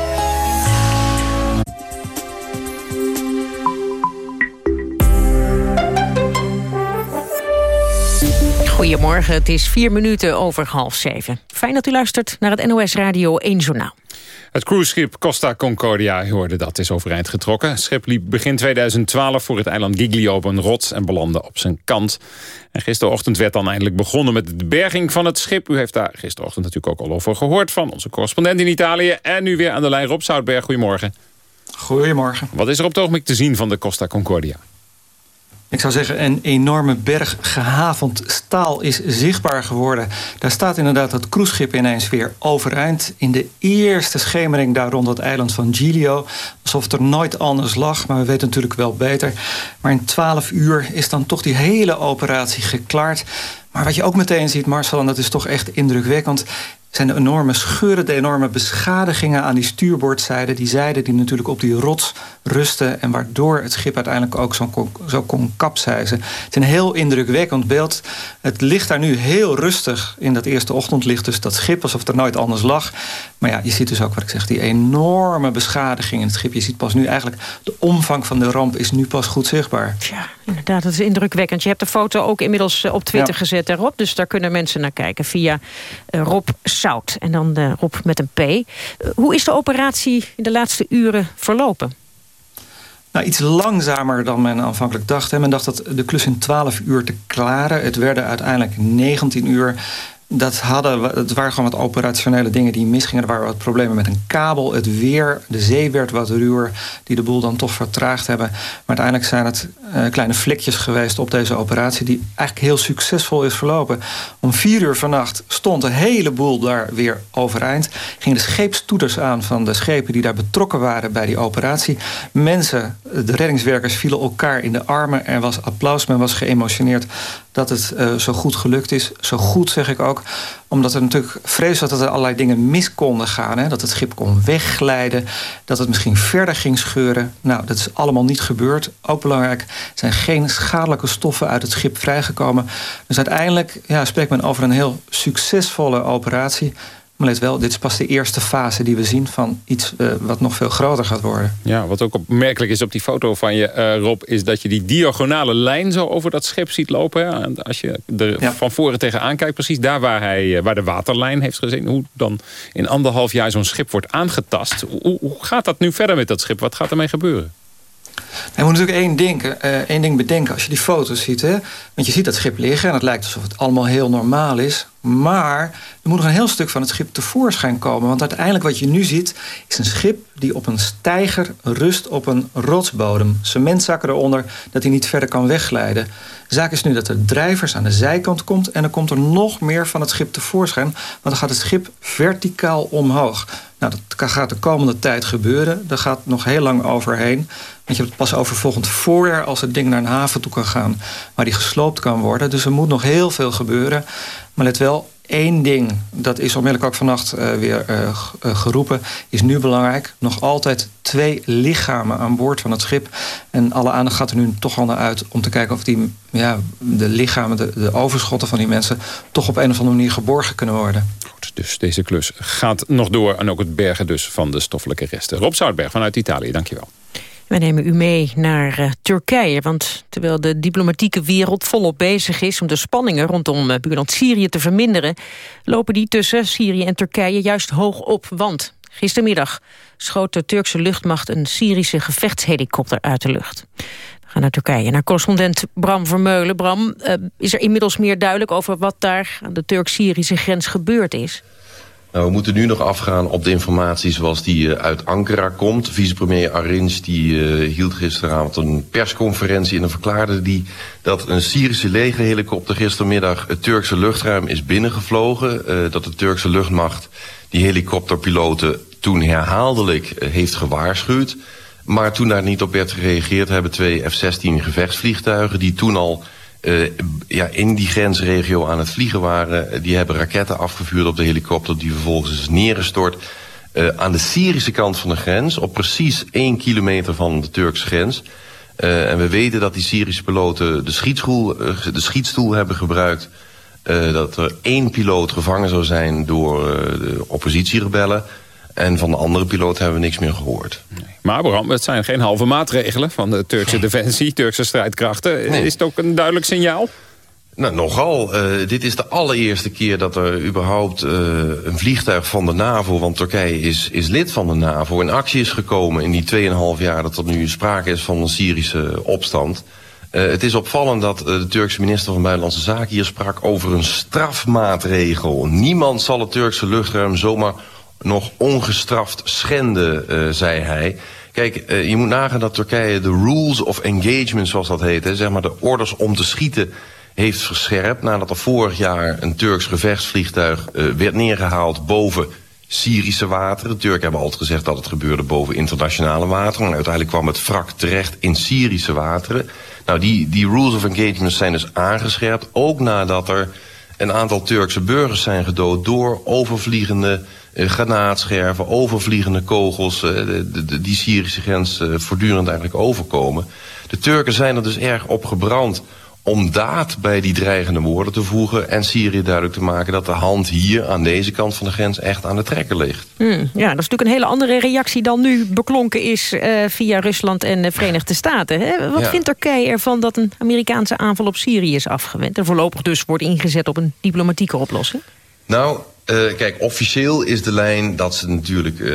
Goedemorgen, het is vier minuten over half zeven. Fijn dat u luistert naar het NOS Radio 1 Journaal. Het cruiseschip Costa Concordia, hoorde dat, is overeind getrokken. Het schip liep begin 2012 voor het eiland Giglio op een rots en belandde op zijn kant. En gisterochtend werd dan eindelijk begonnen met de berging van het schip. U heeft daar gisterochtend natuurlijk ook al over gehoord van onze correspondent in Italië. En nu weer aan de lijn Rob Zoutberg, goedemorgen. Goedemorgen. Wat is er op het ogenblik te zien van de Costa Concordia? Ik zou zeggen, een enorme berg gehavend staal is zichtbaar geworden. Daar staat inderdaad het cruiseschip ineens weer overeind. In de eerste schemering daar rond het eiland van Giglio. Alsof het er nooit anders lag, maar we weten natuurlijk wel beter. Maar in twaalf uur is dan toch die hele operatie geklaard. Maar wat je ook meteen ziet, Marcel, en dat is toch echt indrukwekkend... zijn de enorme scheuren, de enorme beschadigingen aan die stuurboordzijde. Die zijde die natuurlijk op die rots rusten... en waardoor het schip uiteindelijk ook zo kon, zo kon kapseizen. Het is een heel indrukwekkend beeld. Het ligt daar nu heel rustig in dat eerste ochtendlicht... dus dat schip alsof er nooit anders lag. Maar ja, je ziet dus ook wat ik zeg, die enorme beschadiging in het schip. Je ziet pas nu eigenlijk, de omvang van de ramp is nu pas goed zichtbaar. Ja, inderdaad, dat is indrukwekkend. Je hebt de foto ook inmiddels eh, op Twitter gezet daarop. Dus daar kunnen mensen naar kijken via uh, Rob En dan de Rob met een P. Uh, hoe is de operatie in de laatste uren verlopen? Nou, iets langzamer dan men aanvankelijk dacht. Men dacht dat de klus in 12 uur te klaren. Het werden uiteindelijk 19 uur dat het waren gewoon wat operationele dingen die misgingen. Er waren wat problemen met een kabel, het weer, de zee werd wat ruwer... die de boel dan toch vertraagd hebben. Maar uiteindelijk zijn het uh, kleine flikjes geweest op deze operatie... die eigenlijk heel succesvol is verlopen. Om vier uur vannacht stond een heleboel daar weer overeind. Gingen de scheepstoeters aan van de schepen die daar betrokken waren... bij die operatie. Mensen, de reddingswerkers, vielen elkaar in de armen. Er was applaus, men was geëmotioneerd dat het uh, zo goed gelukt is. Zo goed zeg ik ook. Omdat er natuurlijk vrees was dat er allerlei dingen mis konden gaan. Hè? Dat het schip kon wegglijden. Dat het misschien verder ging scheuren. Nou, dat is allemaal niet gebeurd. Ook belangrijk, er zijn geen schadelijke stoffen uit het schip vrijgekomen. Dus uiteindelijk ja, spreekt men over een heel succesvolle operatie. Maar let wel, dit is pas de eerste fase die we zien van iets uh, wat nog veel groter gaat worden. Ja, wat ook opmerkelijk is op die foto van je, uh, Rob... is dat je die diagonale lijn zo over dat schip ziet lopen. En als je er ja. van voren tegenaan kijkt, precies daar waar, hij, uh, waar de waterlijn heeft gezien... hoe dan in anderhalf jaar zo'n schip wordt aangetast. Hoe, hoe gaat dat nu verder met dat schip? Wat gaat ermee gebeuren? Je moet natuurlijk één ding, één ding bedenken als je die foto's ziet. Hè? Want je ziet dat schip liggen en het lijkt alsof het allemaal heel normaal is. Maar er moet nog een heel stuk van het schip tevoorschijn komen. Want uiteindelijk wat je nu ziet is een schip die op een steiger rust op een rotsbodem. Cementzakken eronder, dat hij niet verder kan wegglijden. De zaak is nu dat er drijvers aan de zijkant komt... en dan komt er nog meer van het schip tevoorschijn. Want dan gaat het schip verticaal omhoog. Nou, dat gaat de komende tijd gebeuren. Daar gaat nog heel lang overheen. Want je hebt het pas over volgend voorjaar... als het ding naar een haven toe kan gaan... waar die gesloopt kan worden. Dus er moet nog heel veel gebeuren. Maar let wel, één ding, dat is onmiddellijk ook vannacht uh, weer uh, geroepen... is nu belangrijk. Nog altijd twee lichamen aan boord van het schip. En alle aandacht gaat er nu toch al naar uit... om te kijken of die, ja, de lichamen, de, de overschotten van die mensen... toch op een of andere manier geborgen kunnen worden. Goed, dus deze klus gaat nog door. En ook het bergen dus van de stoffelijke resten. Rob Zoutberg vanuit Italië, dankjewel. We nemen u mee naar uh, Turkije, want terwijl de diplomatieke wereld volop bezig is... om de spanningen rondom uh, buurland Syrië te verminderen... lopen die tussen Syrië en Turkije juist hoog op. Want gistermiddag schoot de Turkse luchtmacht... een Syrische gevechtshelikopter uit de lucht. We gaan naar Turkije, naar correspondent Bram Vermeulen. Bram, uh, is er inmiddels meer duidelijk over wat daar aan de Turk-Syrische grens gebeurd is? Nou, we moeten nu nog afgaan op de informatie zoals die uh, uit Ankara komt. Vicepremier Arins die, uh, hield gisteravond een persconferentie en verklaarde die dat een Syrische legerhelikopter gistermiddag het Turkse luchtruim is binnengevlogen. Uh, dat de Turkse luchtmacht die helikopterpiloten toen herhaaldelijk heeft gewaarschuwd. Maar toen daar niet op werd gereageerd hebben twee F-16 gevechtsvliegtuigen die toen al uh, ja, in die grensregio aan het vliegen waren. Die hebben raketten afgevuurd op de helikopter die vervolgens is neergestort uh, aan de Syrische kant van de grens. Op precies één kilometer van de Turkse grens. Uh, en we weten dat die Syrische piloten de schietstoel, de schietstoel hebben gebruikt. dat er één piloot gevangen zou zijn door de oppositierebellen. En van de andere piloot hebben we niks meer gehoord. Nee. Maar Abraham, het zijn geen halve maatregelen van de Turkse defensie, Turkse strijdkrachten. Nee. Is het ook een duidelijk signaal? Nou, nogal. Uh, dit is de allereerste keer dat er überhaupt uh, een vliegtuig van de NAVO... want Turkije is, is lid van de NAVO, in actie is gekomen... in die 2,5 jaar dat er nu sprake is van een Syrische opstand. Uh, het is opvallend dat de Turkse minister van Buitenlandse Zaken hier sprak... over een strafmaatregel. Niemand zal het Turkse luchtruim zomaar nog ongestraft schenden, uh, zei hij. Kijk, uh, je moet nagaan dat Turkije de rules of engagement, zoals dat heet... Zeg maar de orders om te schieten heeft verscherpt... nadat er vorig jaar een Turks gevechtsvliegtuig uh, werd neergehaald boven Syrische wateren. De Turken hebben altijd gezegd dat het gebeurde boven internationale wateren... maar uiteindelijk kwam het wrak terecht in Syrische wateren. Nou, die, die rules of engagement zijn dus aangescherpt, ook nadat er... een aantal Turkse burgers zijn gedood door overvliegende granaatscherven, overvliegende kogels, uh, de, de, die Syrische grens uh, voortdurend eigenlijk overkomen. De Turken zijn er dus erg op gebrand om daad bij die dreigende woorden te voegen... en Syrië duidelijk te maken dat de hand hier aan deze kant van de grens echt aan de trekken ligt. Hmm, ja, dat is natuurlijk een hele andere reactie dan nu beklonken is uh, via Rusland en de Verenigde Staten. Hè? Wat ja. vindt Turkije ervan dat een Amerikaanse aanval op Syrië is afgewend... en voorlopig dus wordt ingezet op een diplomatieke oplossing? Nou, uh, kijk, officieel is de lijn dat ze natuurlijk uh,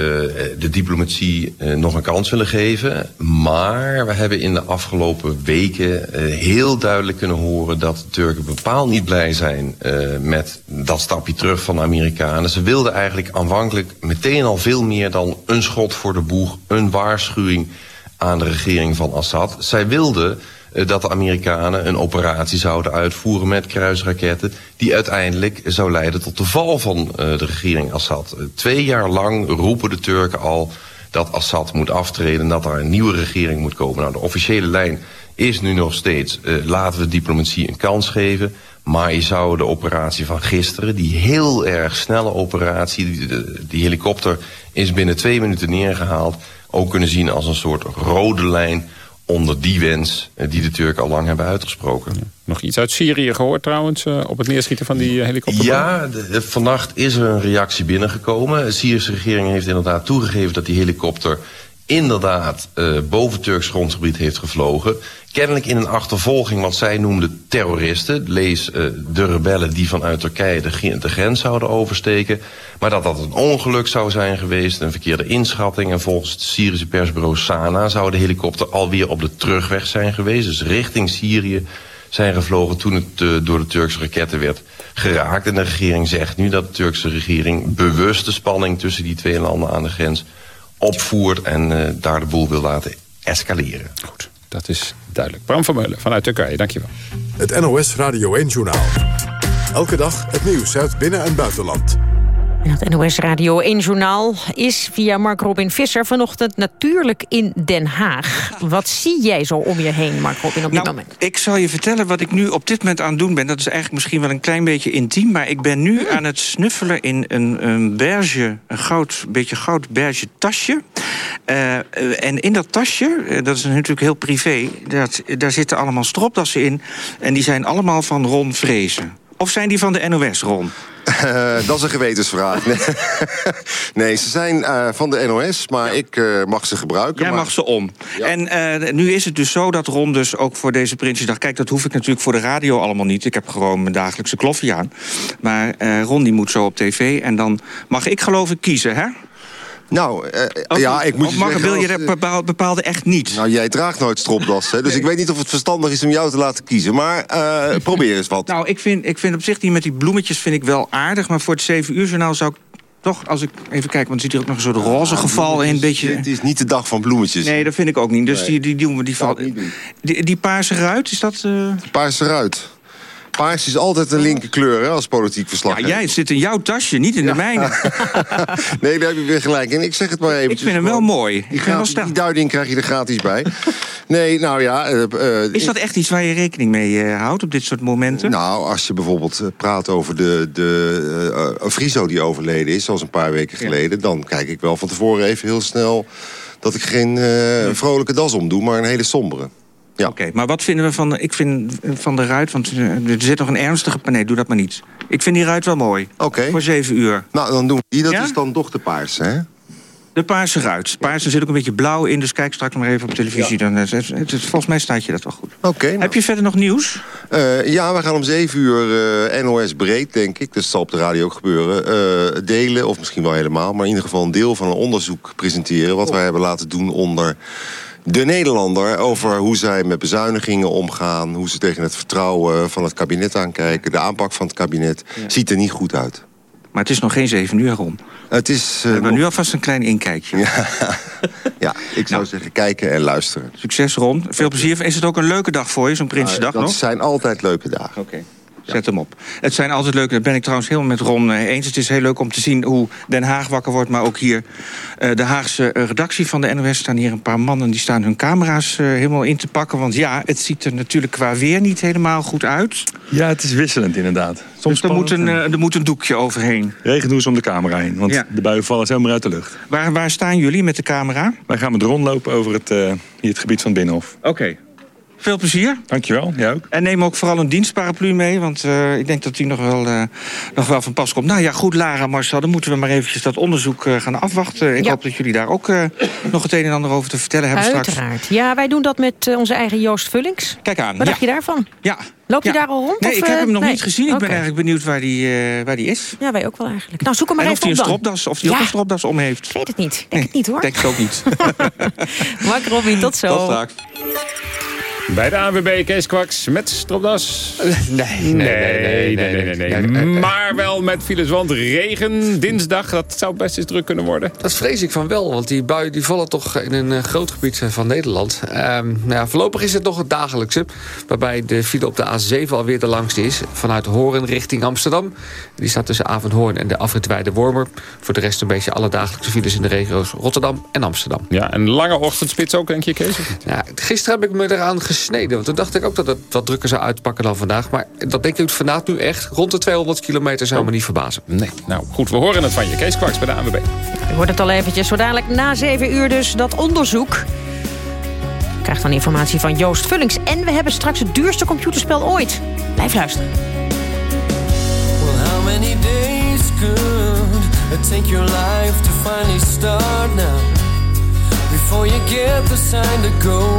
de diplomatie uh, nog een kans willen geven. Maar we hebben in de afgelopen weken heel duidelijk kunnen horen... dat de Turken bepaald niet blij zijn met dat stapje terug van de Amerikanen. Ze wilden eigenlijk aanvankelijk meteen al veel meer dan een schot voor de boeg... een waarschuwing aan de regering van Assad. Zij wilden dat de Amerikanen een operatie zouden uitvoeren met kruisraketten... die uiteindelijk zou leiden tot de val van uh, de regering Assad. Uh, twee jaar lang roepen de Turken al dat Assad moet aftreden... en dat er een nieuwe regering moet komen. Nou, de officiële lijn is nu nog steeds... Laten we diplomatie een kans geven... Maar je zou de operatie van gisteren, die heel erg snelle operatie... die, die helikopter is binnen twee minuten neergehaald... ook kunnen zien als een soort rode lijn onder die wens die de Turken al lang hebben uitgesproken. Ja. Nog iets uit Syrië gehoord trouwens, uh, op het neerschieten van die uh, helikopter? Ja, de, vannacht is er een reactie binnengekomen. De Syrische regering heeft inderdaad toegegeven dat die helikopter inderdaad uh, boven Turks grondgebied heeft gevlogen. Kennelijk in een achtervolging wat zij noemden terroristen. Lees uh, de rebellen die vanuit Turkije de, grens zouden oversteken. Maar dat dat een ongeluk zou zijn geweest, een verkeerde inschatting. En volgens het Syrische persbureau Sana zou de helikopter alweer op de terugweg zijn geweest. Dus richting Syrië zijn gevlogen toen het uh, door de Turkse raketten werd geraakt. En de regering zegt nu dat de Turkse regering bewust de spanning tussen die twee landen aan de grens opvoert en uh, daar de boel wil laten escaleren. Goed, dat is duidelijk. Bram van Meulen vanuit Turkije, dankjewel. Het NOS Radio 1-journaal. Elke dag het nieuws uit binnen- en buitenland. Het NOS Radio 1 Journaal is via Mark Robin Visser vanochtend natuurlijk in Den Haag. Wat zie jij zo om je heen, Mark Robin, op dit nou, moment? Ik zal je vertellen wat ik nu op dit moment aan het doen ben. Dat is eigenlijk misschien wel een klein beetje intiem, maar ik ben nu aan het snuffelen in een, een berge, een goud, beetje goud berge tasje. Uh, en in dat tasje, uh, dat is natuurlijk heel privé, dat, daar zitten allemaal stropdassen in. En die zijn allemaal van Ron Vrezen. Of zijn die van de NOS, Ron? Uh, dat is een gewetensvraag. Nee, nee ze zijn uh, van de NOS, maar ja. ik uh, mag ze gebruiken. Jij maar... mag ze om. Ja. En nu is het dus zo dat Ron dus ook voor deze Prinsjesdag... Kijk, dat hoef ik natuurlijk voor de radio allemaal niet. Ik heb gewoon mijn dagelijkse kloffie aan. Maar Ron die moet zo op tv en dan mag ik geloof ik kiezen, hè? Nou, of, ja, ik moet mag, zeggen, wil je dat bepaalde, bepaalde echt niet? Nou, jij draagt nooit stropdas, hè, dus ik weet niet of het verstandig is om jou te laten kiezen. Maar uh, probeer eens wat. Nou, ik vind, ik vind op zich die met die bloemetjes vind ik wel aardig... maar voor het 7 uur journaal zou ik toch, als ik even kijk... want er zit hier ook nog een soort roze ja, geval in. Beetje... Het is niet de dag van bloemetjes. Nee, dat vind ik ook niet. Dus nee. die, die we die val... Die, die paarse ruit, is dat... Uh... De paarse ruit. Paars is altijd een linker kleur hè, als politiek verslag. Ja, jij zit in jouw tasje, niet in de mijne. nee, daar heb je weer gelijk in. Ik zeg het maar even. Ik vind hem wel mooi. Die, gratis, die duiding krijg je er gratis bij. nee, nou ja... Uh, uh, is dat echt iets waar je rekening mee uh, houdt op dit soort momenten? Nou, als je bijvoorbeeld praat over de, de Friso die overleden is... zoals een paar weken geleden... dan kijk ik wel van tevoren even heel snel... dat ik geen vrolijke das omdoe, maar een hele sombere. Ja. Oké, okay, maar wat vinden we van, ik vind van de ruit... want er zit nog een ernstige... Nee, doe dat maar niet. Ik vind die ruit wel mooi. Oké. Okay. Voor zeven uur. Nou, dan doen we die. Dat ja? is dan toch de paarse, hè? De paarse ruit. Paars, er zit ook een beetje blauw in, dus kijk straks maar even op televisie. Ja. Dan, het, het, het, volgens mij staat je dat wel goed. Oké. Okay, nou. Heb je verder nog nieuws? Uh, ja, we gaan om zeven uur uh, NOS breed, denk ik. Dus dat zal op de radio ook gebeuren. Uh, delen, of misschien wel helemaal, maar in ieder geval een deel van een onderzoek presenteren... wat oh. wij hebben laten doen onder de Nederlander over hoe zij met bezuinigingen omgaan... hoe ze tegen het vertrouwen van het kabinet aankijken... de aanpak van het kabinet, ja. ziet er niet goed uit. Maar het is nog geen zeven uur om. Het is... Uh, We hebben nog... nu alvast een klein inkijkje. Ja, ja ik zou nou. zeggen kijken en luisteren. Succes Ron. Veel plezier. Is het ook een leuke dag voor je, zo'n Prinsjesdag uh, dat nog? Dat zijn altijd leuke dagen. Oké. Okay. Zet hem op. Het zijn altijd leuk, dat ben ik trouwens helemaal met Ron eh, eens. Het is heel leuk om te zien hoe Den Haag wakker wordt... maar ook hier eh, de Haagse eh, redactie van de NOS... staan hier een paar mannen die staan hun camera's helemaal in te pakken. Want ja, het ziet er natuurlijk qua weer niet helemaal goed uit. Ja, het is wisselend inderdaad. dus er moet, een, eh, er moet een doekje overheen. Regendoes om de camera heen, want Ja. de buien vallen zomaar uit de lucht. Waar, waar staan jullie met de camera? Wij gaan met rondlopen over het, eh, hier het gebied van het Binnenhof. Oké. Veel plezier. Dankjewel, jij ook. En neem ook vooral een dienstparaplu mee, want eh, ik denk dat die nog wel, eh, nog wel van pas komt. Nou ja, goed, Lara, Marcel, dan moeten we maar eventjes dat onderzoek eh, gaan afwachten. Ik Ja. hoop dat jullie daar ook eh, nog het een en ander over te vertellen hebben straks. Uiteraard. Ja, wij doen dat met onze eigen Joost Vullings. Kijk aan. Wat ja. dacht je daarvan? Ja. Loop je Ja. daar al rond? Nee, of, ik heb hem nog nee? niet gezien. Ik ben eigenlijk benieuwd waar die, eh, waar die is. Ja, wij ook wel eigenlijk. Nou, zoek hem maar en of even hij een op dan. stropdas, of die ook een stropdas om heeft. Ik weet het niet. Denk het niet hoor. Denk het ook niet. Mark Robin, tot zo. Tot straks. Bij de ANWB Kees Kwaks met stropdas. Nee, nee, nee, nee, nee. Maar wel met files, want regen dinsdag, dat zou best eens druk kunnen worden. Dat vrees ik van wel, want die buien die vallen toch in een eh, groot gebied eh, van Nederland. Ehm, nou ja, voorlopig is het nog het dagelijkse. Waarbij de file op de A7 alweer de langste is. Vanuit Hoorn richting Amsterdam. Die staat tussen Avondhoorn en de afrit Weide-Wormer. Voor de rest een beetje alle dagelijkse files in de regio's Rotterdam en Amsterdam. Ja, een lange ochtendspits ook, denk je, Kees? Ja, gisteren heb ik me eraan gesneden. Want toen dacht ik ook dat het wat drukker zou uitpakken dan vandaag. Maar dat denk ik vandaag nu echt. Rond de 200 kilometer zou me niet verbazen. Nee, nou goed, we horen het van je. Kees Kwaks bij de ANWB. U hoort het al eventjes. Zo dadelijk na 7 uur dus dat onderzoek. Krijgt dan informatie van Joost Vullings. En we hebben straks het duurste computerspel ooit. Blijf luisteren. Well, how many days could it take your life to finally start now? Before you get the sign to go.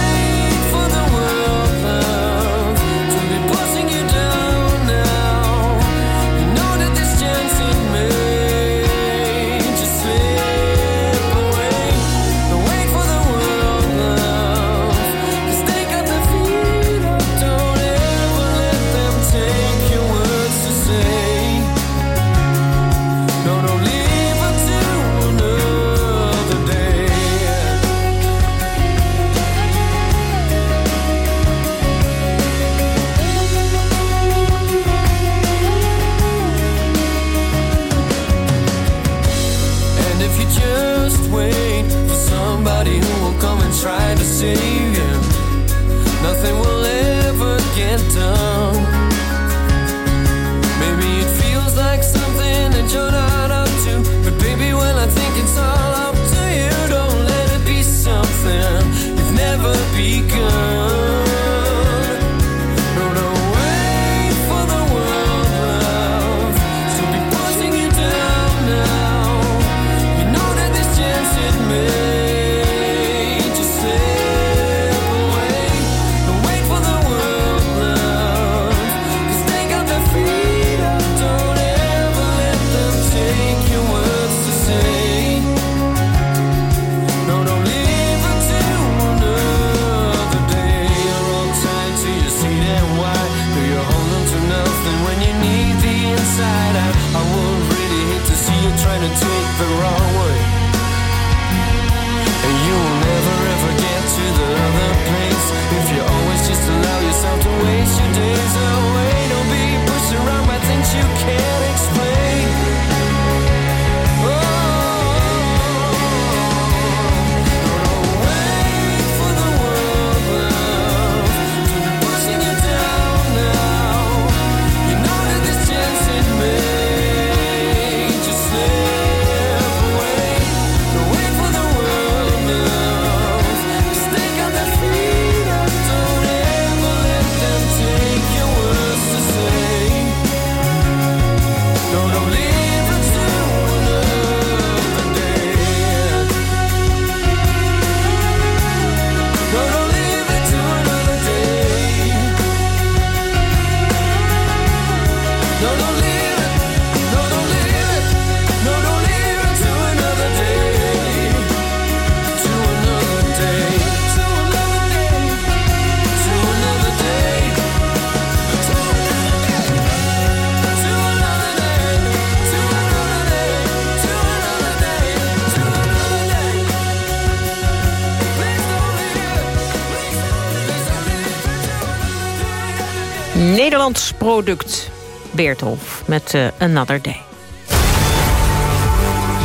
product. Beertolf met eh, Another Day.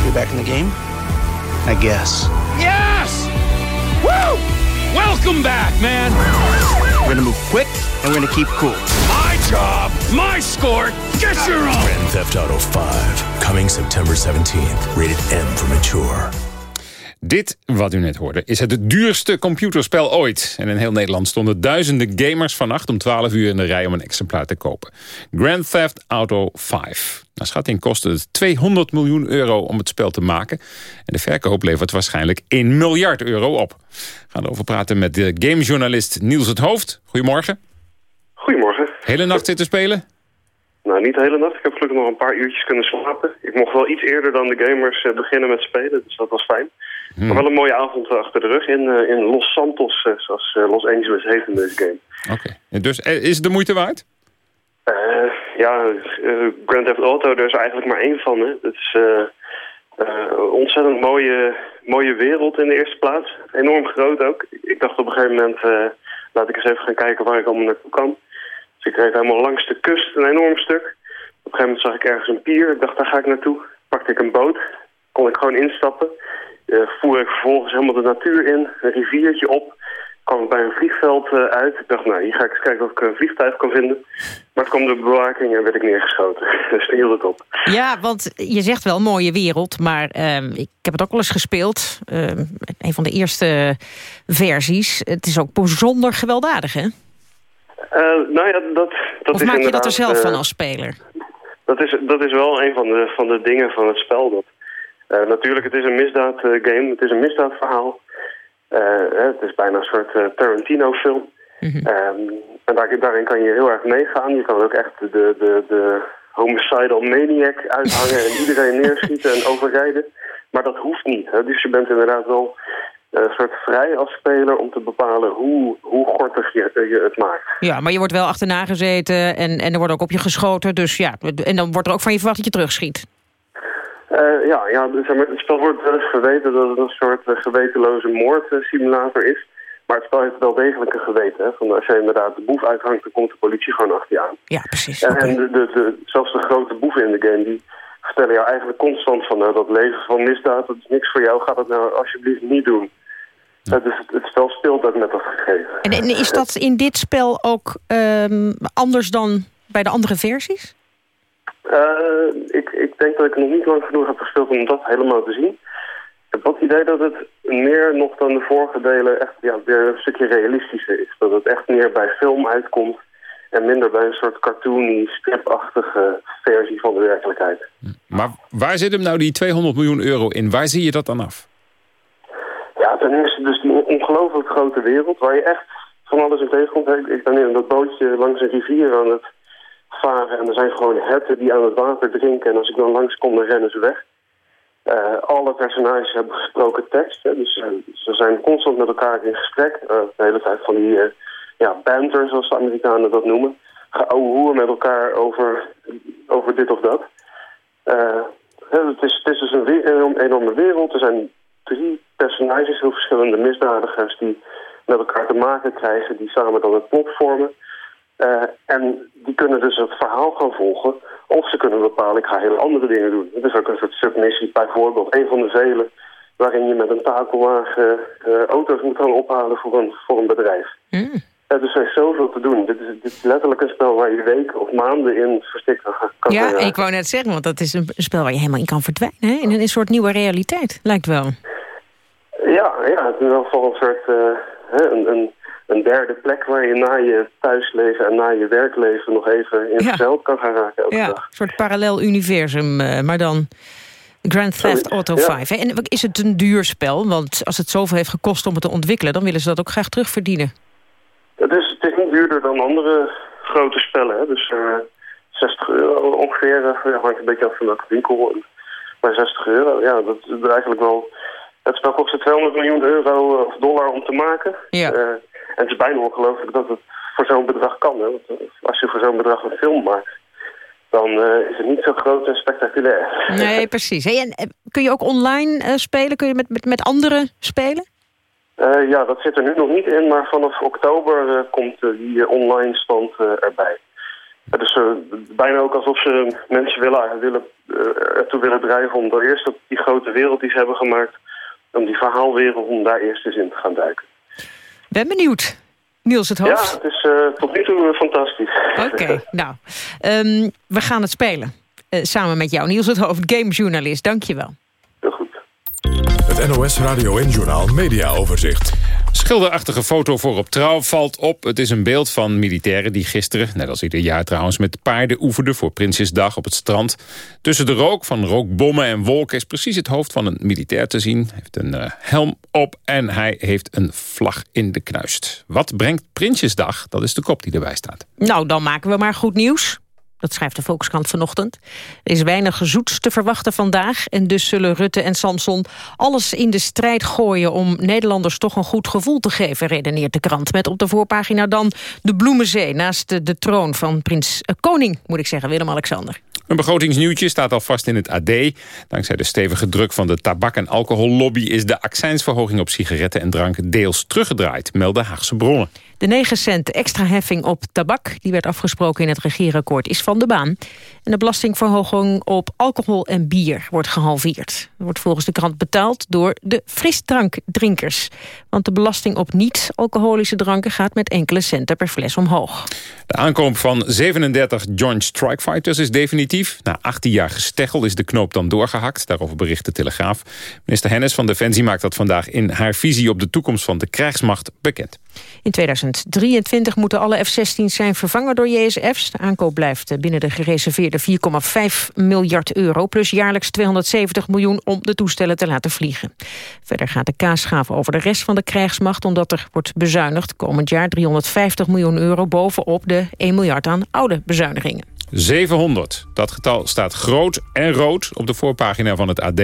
You're back in the game? I guess. Yes! Woo! Welcome back, man! We're gonna move quick and we're gonna keep cool. My job, my score, get your own! Grand Theft Auto 5. Coming September 17th. Rated M for mature. Wat u net hoorde, is het duurste computerspel ooit. En in heel Nederland stonden duizenden gamers vannacht om 12 uur in de rij om een exemplaar te kopen. Grand Theft Auto 5. Naar schatting kostte het 200 miljoen euro om het spel te maken. En de verkoop levert waarschijnlijk 1 miljard euro op. We gaan erover praten met de gamejournalist Niels het Hoofd. Goedemorgen. Goedemorgen. Hele nacht zitten spelen? Nou, niet de hele nacht. Ik heb gelukkig nog een paar uurtjes kunnen slapen. Ik mocht wel iets eerder dan de gamers eh, beginnen met spelen, dus dat was fijn. Hmm. Maar wel een mooie avond achter de rug in, eh, in Los Santos, eh, zoals eh, Los Angeles heet in deze game. Oké. Dus is het de moeite waard? Ja, Grand Theft Auto, daar is er eigenlijk maar één van. Hè. Het is een ontzettend mooie, mooie wereld in de eerste plaats. Enorm groot ook. Ik dacht op een gegeven moment, laat ik eens even gaan kijken waar ik allemaal naartoe kan. Dus ik reed helemaal langs de kust, een enorm stuk. Op een gegeven moment zag ik ergens een pier. Ik dacht, daar ga ik naartoe. Pakte ik een boot. Kon ik gewoon instappen. Eh voer ik vervolgens helemaal de natuur in. Een riviertje op. Kwam ik bij een vliegveld eh, uit. Ik dacht, nou, hier ga ik eens kijken of ik een vliegtuig kan vinden. Maar het kwam de bewaking en werd ik neergeschoten. Dus daar hield het op. Ja, want je zegt wel mooie wereld, maar ehm, ik heb het ook wel eens gespeeld. Ehm, een van de eerste versies. Het is ook bijzonder gewelddadig, hè? Eh, nou ja, dat, dat of is maak je dat er zelf van als speler? Dat is, dat is wel een van de, van de dingen van het spel. Dat, natuurlijk, het is een misdaadgame. het is een misdaadverhaal. Eh, het is bijna een soort eh, Tarantino-film. Ehm, en daar, daarin kan je heel erg meegaan. Je kan ook echt de, de, de homicidal maniac uithangen... en iedereen neerschieten en overrijden. Maar dat hoeft niet. Hè. Dus je bent inderdaad wel eh, een soort vrij als speler... om te bepalen hoe, hoe gortig je, je het maakt. Ja, maar je wordt wel achterna gezeten en, en er wordt ook op je geschoten. Dus ja, en dan wordt er ook van je verwacht dat je terugschiet. Eh, ja, ja dus, zeg maar, het spel wordt wel eens verweten dat het een soort eh, gewetenloze moordsimulator is. Maar het spel heeft wel degelijk een geweten. Hè? Van als je inderdaad de boef uithangt, dan komt de politie gewoon achter je aan. Ja, precies. En, en de, de, de- zelfs de grote boeven in de game, die vertellen jou eigenlijk constant van... nou, dat leven van misdaad, dat is niks voor jou, ga dat nou alsjeblieft niet doen. Eh, dus het, het spel speelt ook met dat gegeven. En, en is dat in dit spel ook ehm, anders dan bij de andere versies? Eh, ik, ik denk dat ik nog niet lang genoeg heb gespeeld om dat helemaal te zien. Ik heb het idee dat het meer nog dan de vorige delen echt ja, weer een stukje realistischer is. Dat het echt meer bij film uitkomt en minder bij een soort cartoony, stripachtige versie van de werkelijkheid. Maar waar zit hem nou die 200 miljoen euro in? Waar zie je dat dan af? Ja, ten eerste dus die ongelooflijk grote wereld waar je echt van alles in tegenkomt. Ik, ik ben in dat bootje langs een rivier aan het varen en er zijn gewoon herten die aan het water drinken. En als ik dan langs kom, dan rennen ze weg. Eh, alle personages hebben gesproken tekst. Dus eh, ze zijn constant met elkaar in gesprek. Eh, de hele tijd van die ja, banter, zoals de Amerikanen dat noemen. Geouwehoer met elkaar over, over dit of dat. Het, is, het is dus een enorm- enorme wereld. Er zijn drie personages, heel verschillende misdadigers... die met elkaar te maken krijgen, die samen dan het plot vormen. Eh, en die kunnen dus het verhaal gaan volgen. Of ze kunnen bepalen, ik ga hele andere dingen doen. Het is ook een soort submissie, bijvoorbeeld een van de vele... waarin je met een takelwagen eh, auto's moet gaan ophalen voor een, voor een bedrijf. Eh, dus er is zoveel te doen. Dit is, dit is letterlijk een spel waar je weken of maanden in verstikt kan Ja, ik wou net zeggen, want dat is een spel waar je helemaal in kan verdwijnen. Hè? In een soort nieuwe realiteit, lijkt wel. Ja, ja, het is in ieder geval een soort eh, hè, een, een, een derde plek waar je na je thuisleven en na je werkleven nog even in Ja. verzeild kan gaan raken elke Ja, dag. een soort parallel universum, eh, maar dan Grand Theft Auto Ja. 5. hè? En is het een duur spel? Want als het zoveel heeft gekost om het te ontwikkelen... dan willen ze dat ook graag terugverdienen. Het is, het is niet duurder dan andere grote spellen. Hè? Dus eh 60 euro ongeveer, eh, ja, hangt een beetje af van welke winkel. Maar 60 euro, ja, dat is eigenlijk wel... Het spel kostte 200 miljoen euro eh, of dollar om te maken. Ja. Eh, en het is bijna ongelooflijk dat het voor zo'n bedrag kan. Hè? Want eh, als je voor zo'n bedrag een film maakt, dan eh, is het niet zo groot en spectaculair. Nee, precies. Hey, en eh, kun je ook online spelen? Kun je met, met, met anderen spelen? Ja, dat zit er nu nog niet in, maar vanaf oktober komt die online stand erbij. Eh, bijna ook alsof ze mensen willen, willen, ertoe willen drijven om door eerst op die grote wereld die ze hebben gemaakt, om die verhaalwereld, om daar eerst eens in te gaan duiken. Ben benieuwd. Niels het Ja, hoofd? het is eh, tot nu toe eh, fantastisch. Oké, nou. ehm, we gaan het spelen. Eh, samen met jou, Niels het Hoofd, gamejournalist. Dank je wel. Het NOS Radio en Journaal Media Overzicht. Schilderachtige foto voor op trouw valt op. Het is een beeld van militairen die gisteren, net als ieder jaar trouwens... met paarden oefenden voor Prinsjesdag op het strand. Tussen de rook van rookbommen en wolken... is precies het hoofd van een militair te zien. Hij heeft een eh, helm op en hij heeft een vlag in de knuist. Wat brengt Prinsjesdag? Dat is de kop die erbij staat. Nou, dan maken we maar goed nieuws. Dat schrijft de Volkskrant vanochtend. Er is weinig zoets te verwachten vandaag... en dus zullen Rutte en Samson alles in de strijd gooien... om Nederlanders toch een goed gevoel te geven, redeneert de krant. Met op de voorpagina dan de Bloemenzee... naast de, de troon van prins eh, koning, moet ik zeggen, Willem-Alexander. Een begrotingsnieuwtje staat al vast in het AD. Dankzij de stevige druk van de tabak- en alcohollobby... is de accijnsverhoging op sigaretten en drank deels teruggedraaid... melden Haagse bronnen. De 9 cent extra heffing op tabak, die werd afgesproken in het regeerakkoord, is van de baan. En de belastingverhoging op alcohol en bier wordt gehalveerd. Dat wordt volgens de krant betaald door de frisdrankdrinkers. Want de belasting op niet-alcoholische dranken gaat met enkele centen per fles omhoog. De aankoop van 37 Joint Strike Fighters is definitief. Na 18 jaar gesteggel is de knoop dan doorgehakt. Daarover bericht de Telegraaf. Minister Hennis van Defensie maakt dat vandaag in haar visie op de toekomst van de krijgsmacht bekend. In 2023 moeten alle F-16's zijn vervangen door JSF's. De aankoop blijft binnen de gereserveerde 4,5 miljard euro... plus jaarlijks 270 miljoen om de toestellen te laten vliegen. Verder gaat de kaasgaaf over de rest van de krijgsmacht... omdat er wordt bezuinigd komend jaar 350 miljoen euro... bovenop de 1 miljard aan oude bezuinigingen. 700. Dat getal staat groot en rood op de voorpagina van het AD.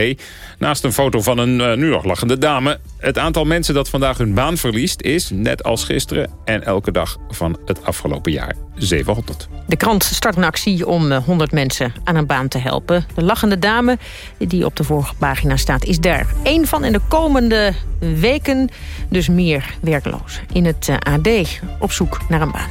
Naast een foto van een eh, nu nog lachende dame. Het aantal mensen dat vandaag hun baan verliest is, net als gisteren... en elke dag van het afgelopen jaar, 700. De krant start een actie om eh, 100 mensen aan een baan te helpen. De lachende dame die op de voorpagina staat is daar één van. En de komende weken dus meer werklozen. In het eh, AD op zoek naar een baan.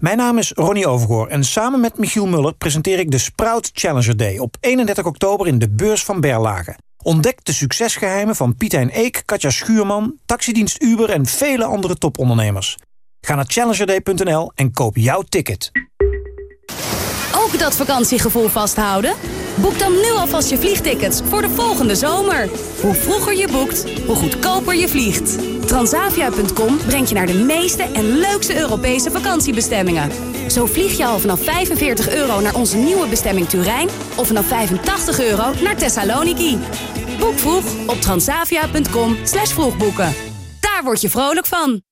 Mijn naam is Ronnie Overgoor en samen met Michiel Muller presenteer ik de Sprout Challenger Day op 31 oktober in de beurs van Berlage. Ontdek de succesgeheimen van Pietijn Eek, Katja Schuurman, taxidienst Uber en vele andere topondernemers. Ga naar challengerday.nl en koop jouw ticket. Dat vakantiegevoel vasthouden? Boek dan nu alvast je vliegtickets voor de volgende zomer. Hoe vroeger je boekt, hoe goedkoper je vliegt. Transavia.com brengt je naar de meeste en leukste Europese vakantiebestemmingen. Zo vlieg je al vanaf 45 euro naar onze nieuwe bestemming Turijn... of vanaf 85 euro naar Thessaloniki. Boek vroeg op transavia.com slash vroegboeken. Daar word je vrolijk van.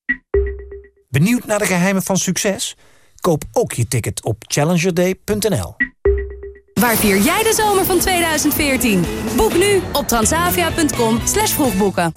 Benieuwd naar de geheimen van succes? Koop ook je ticket op challengerday.nl. Waar vier jij de zomer van 2014? Boek nu op transavia.com vroegboeken.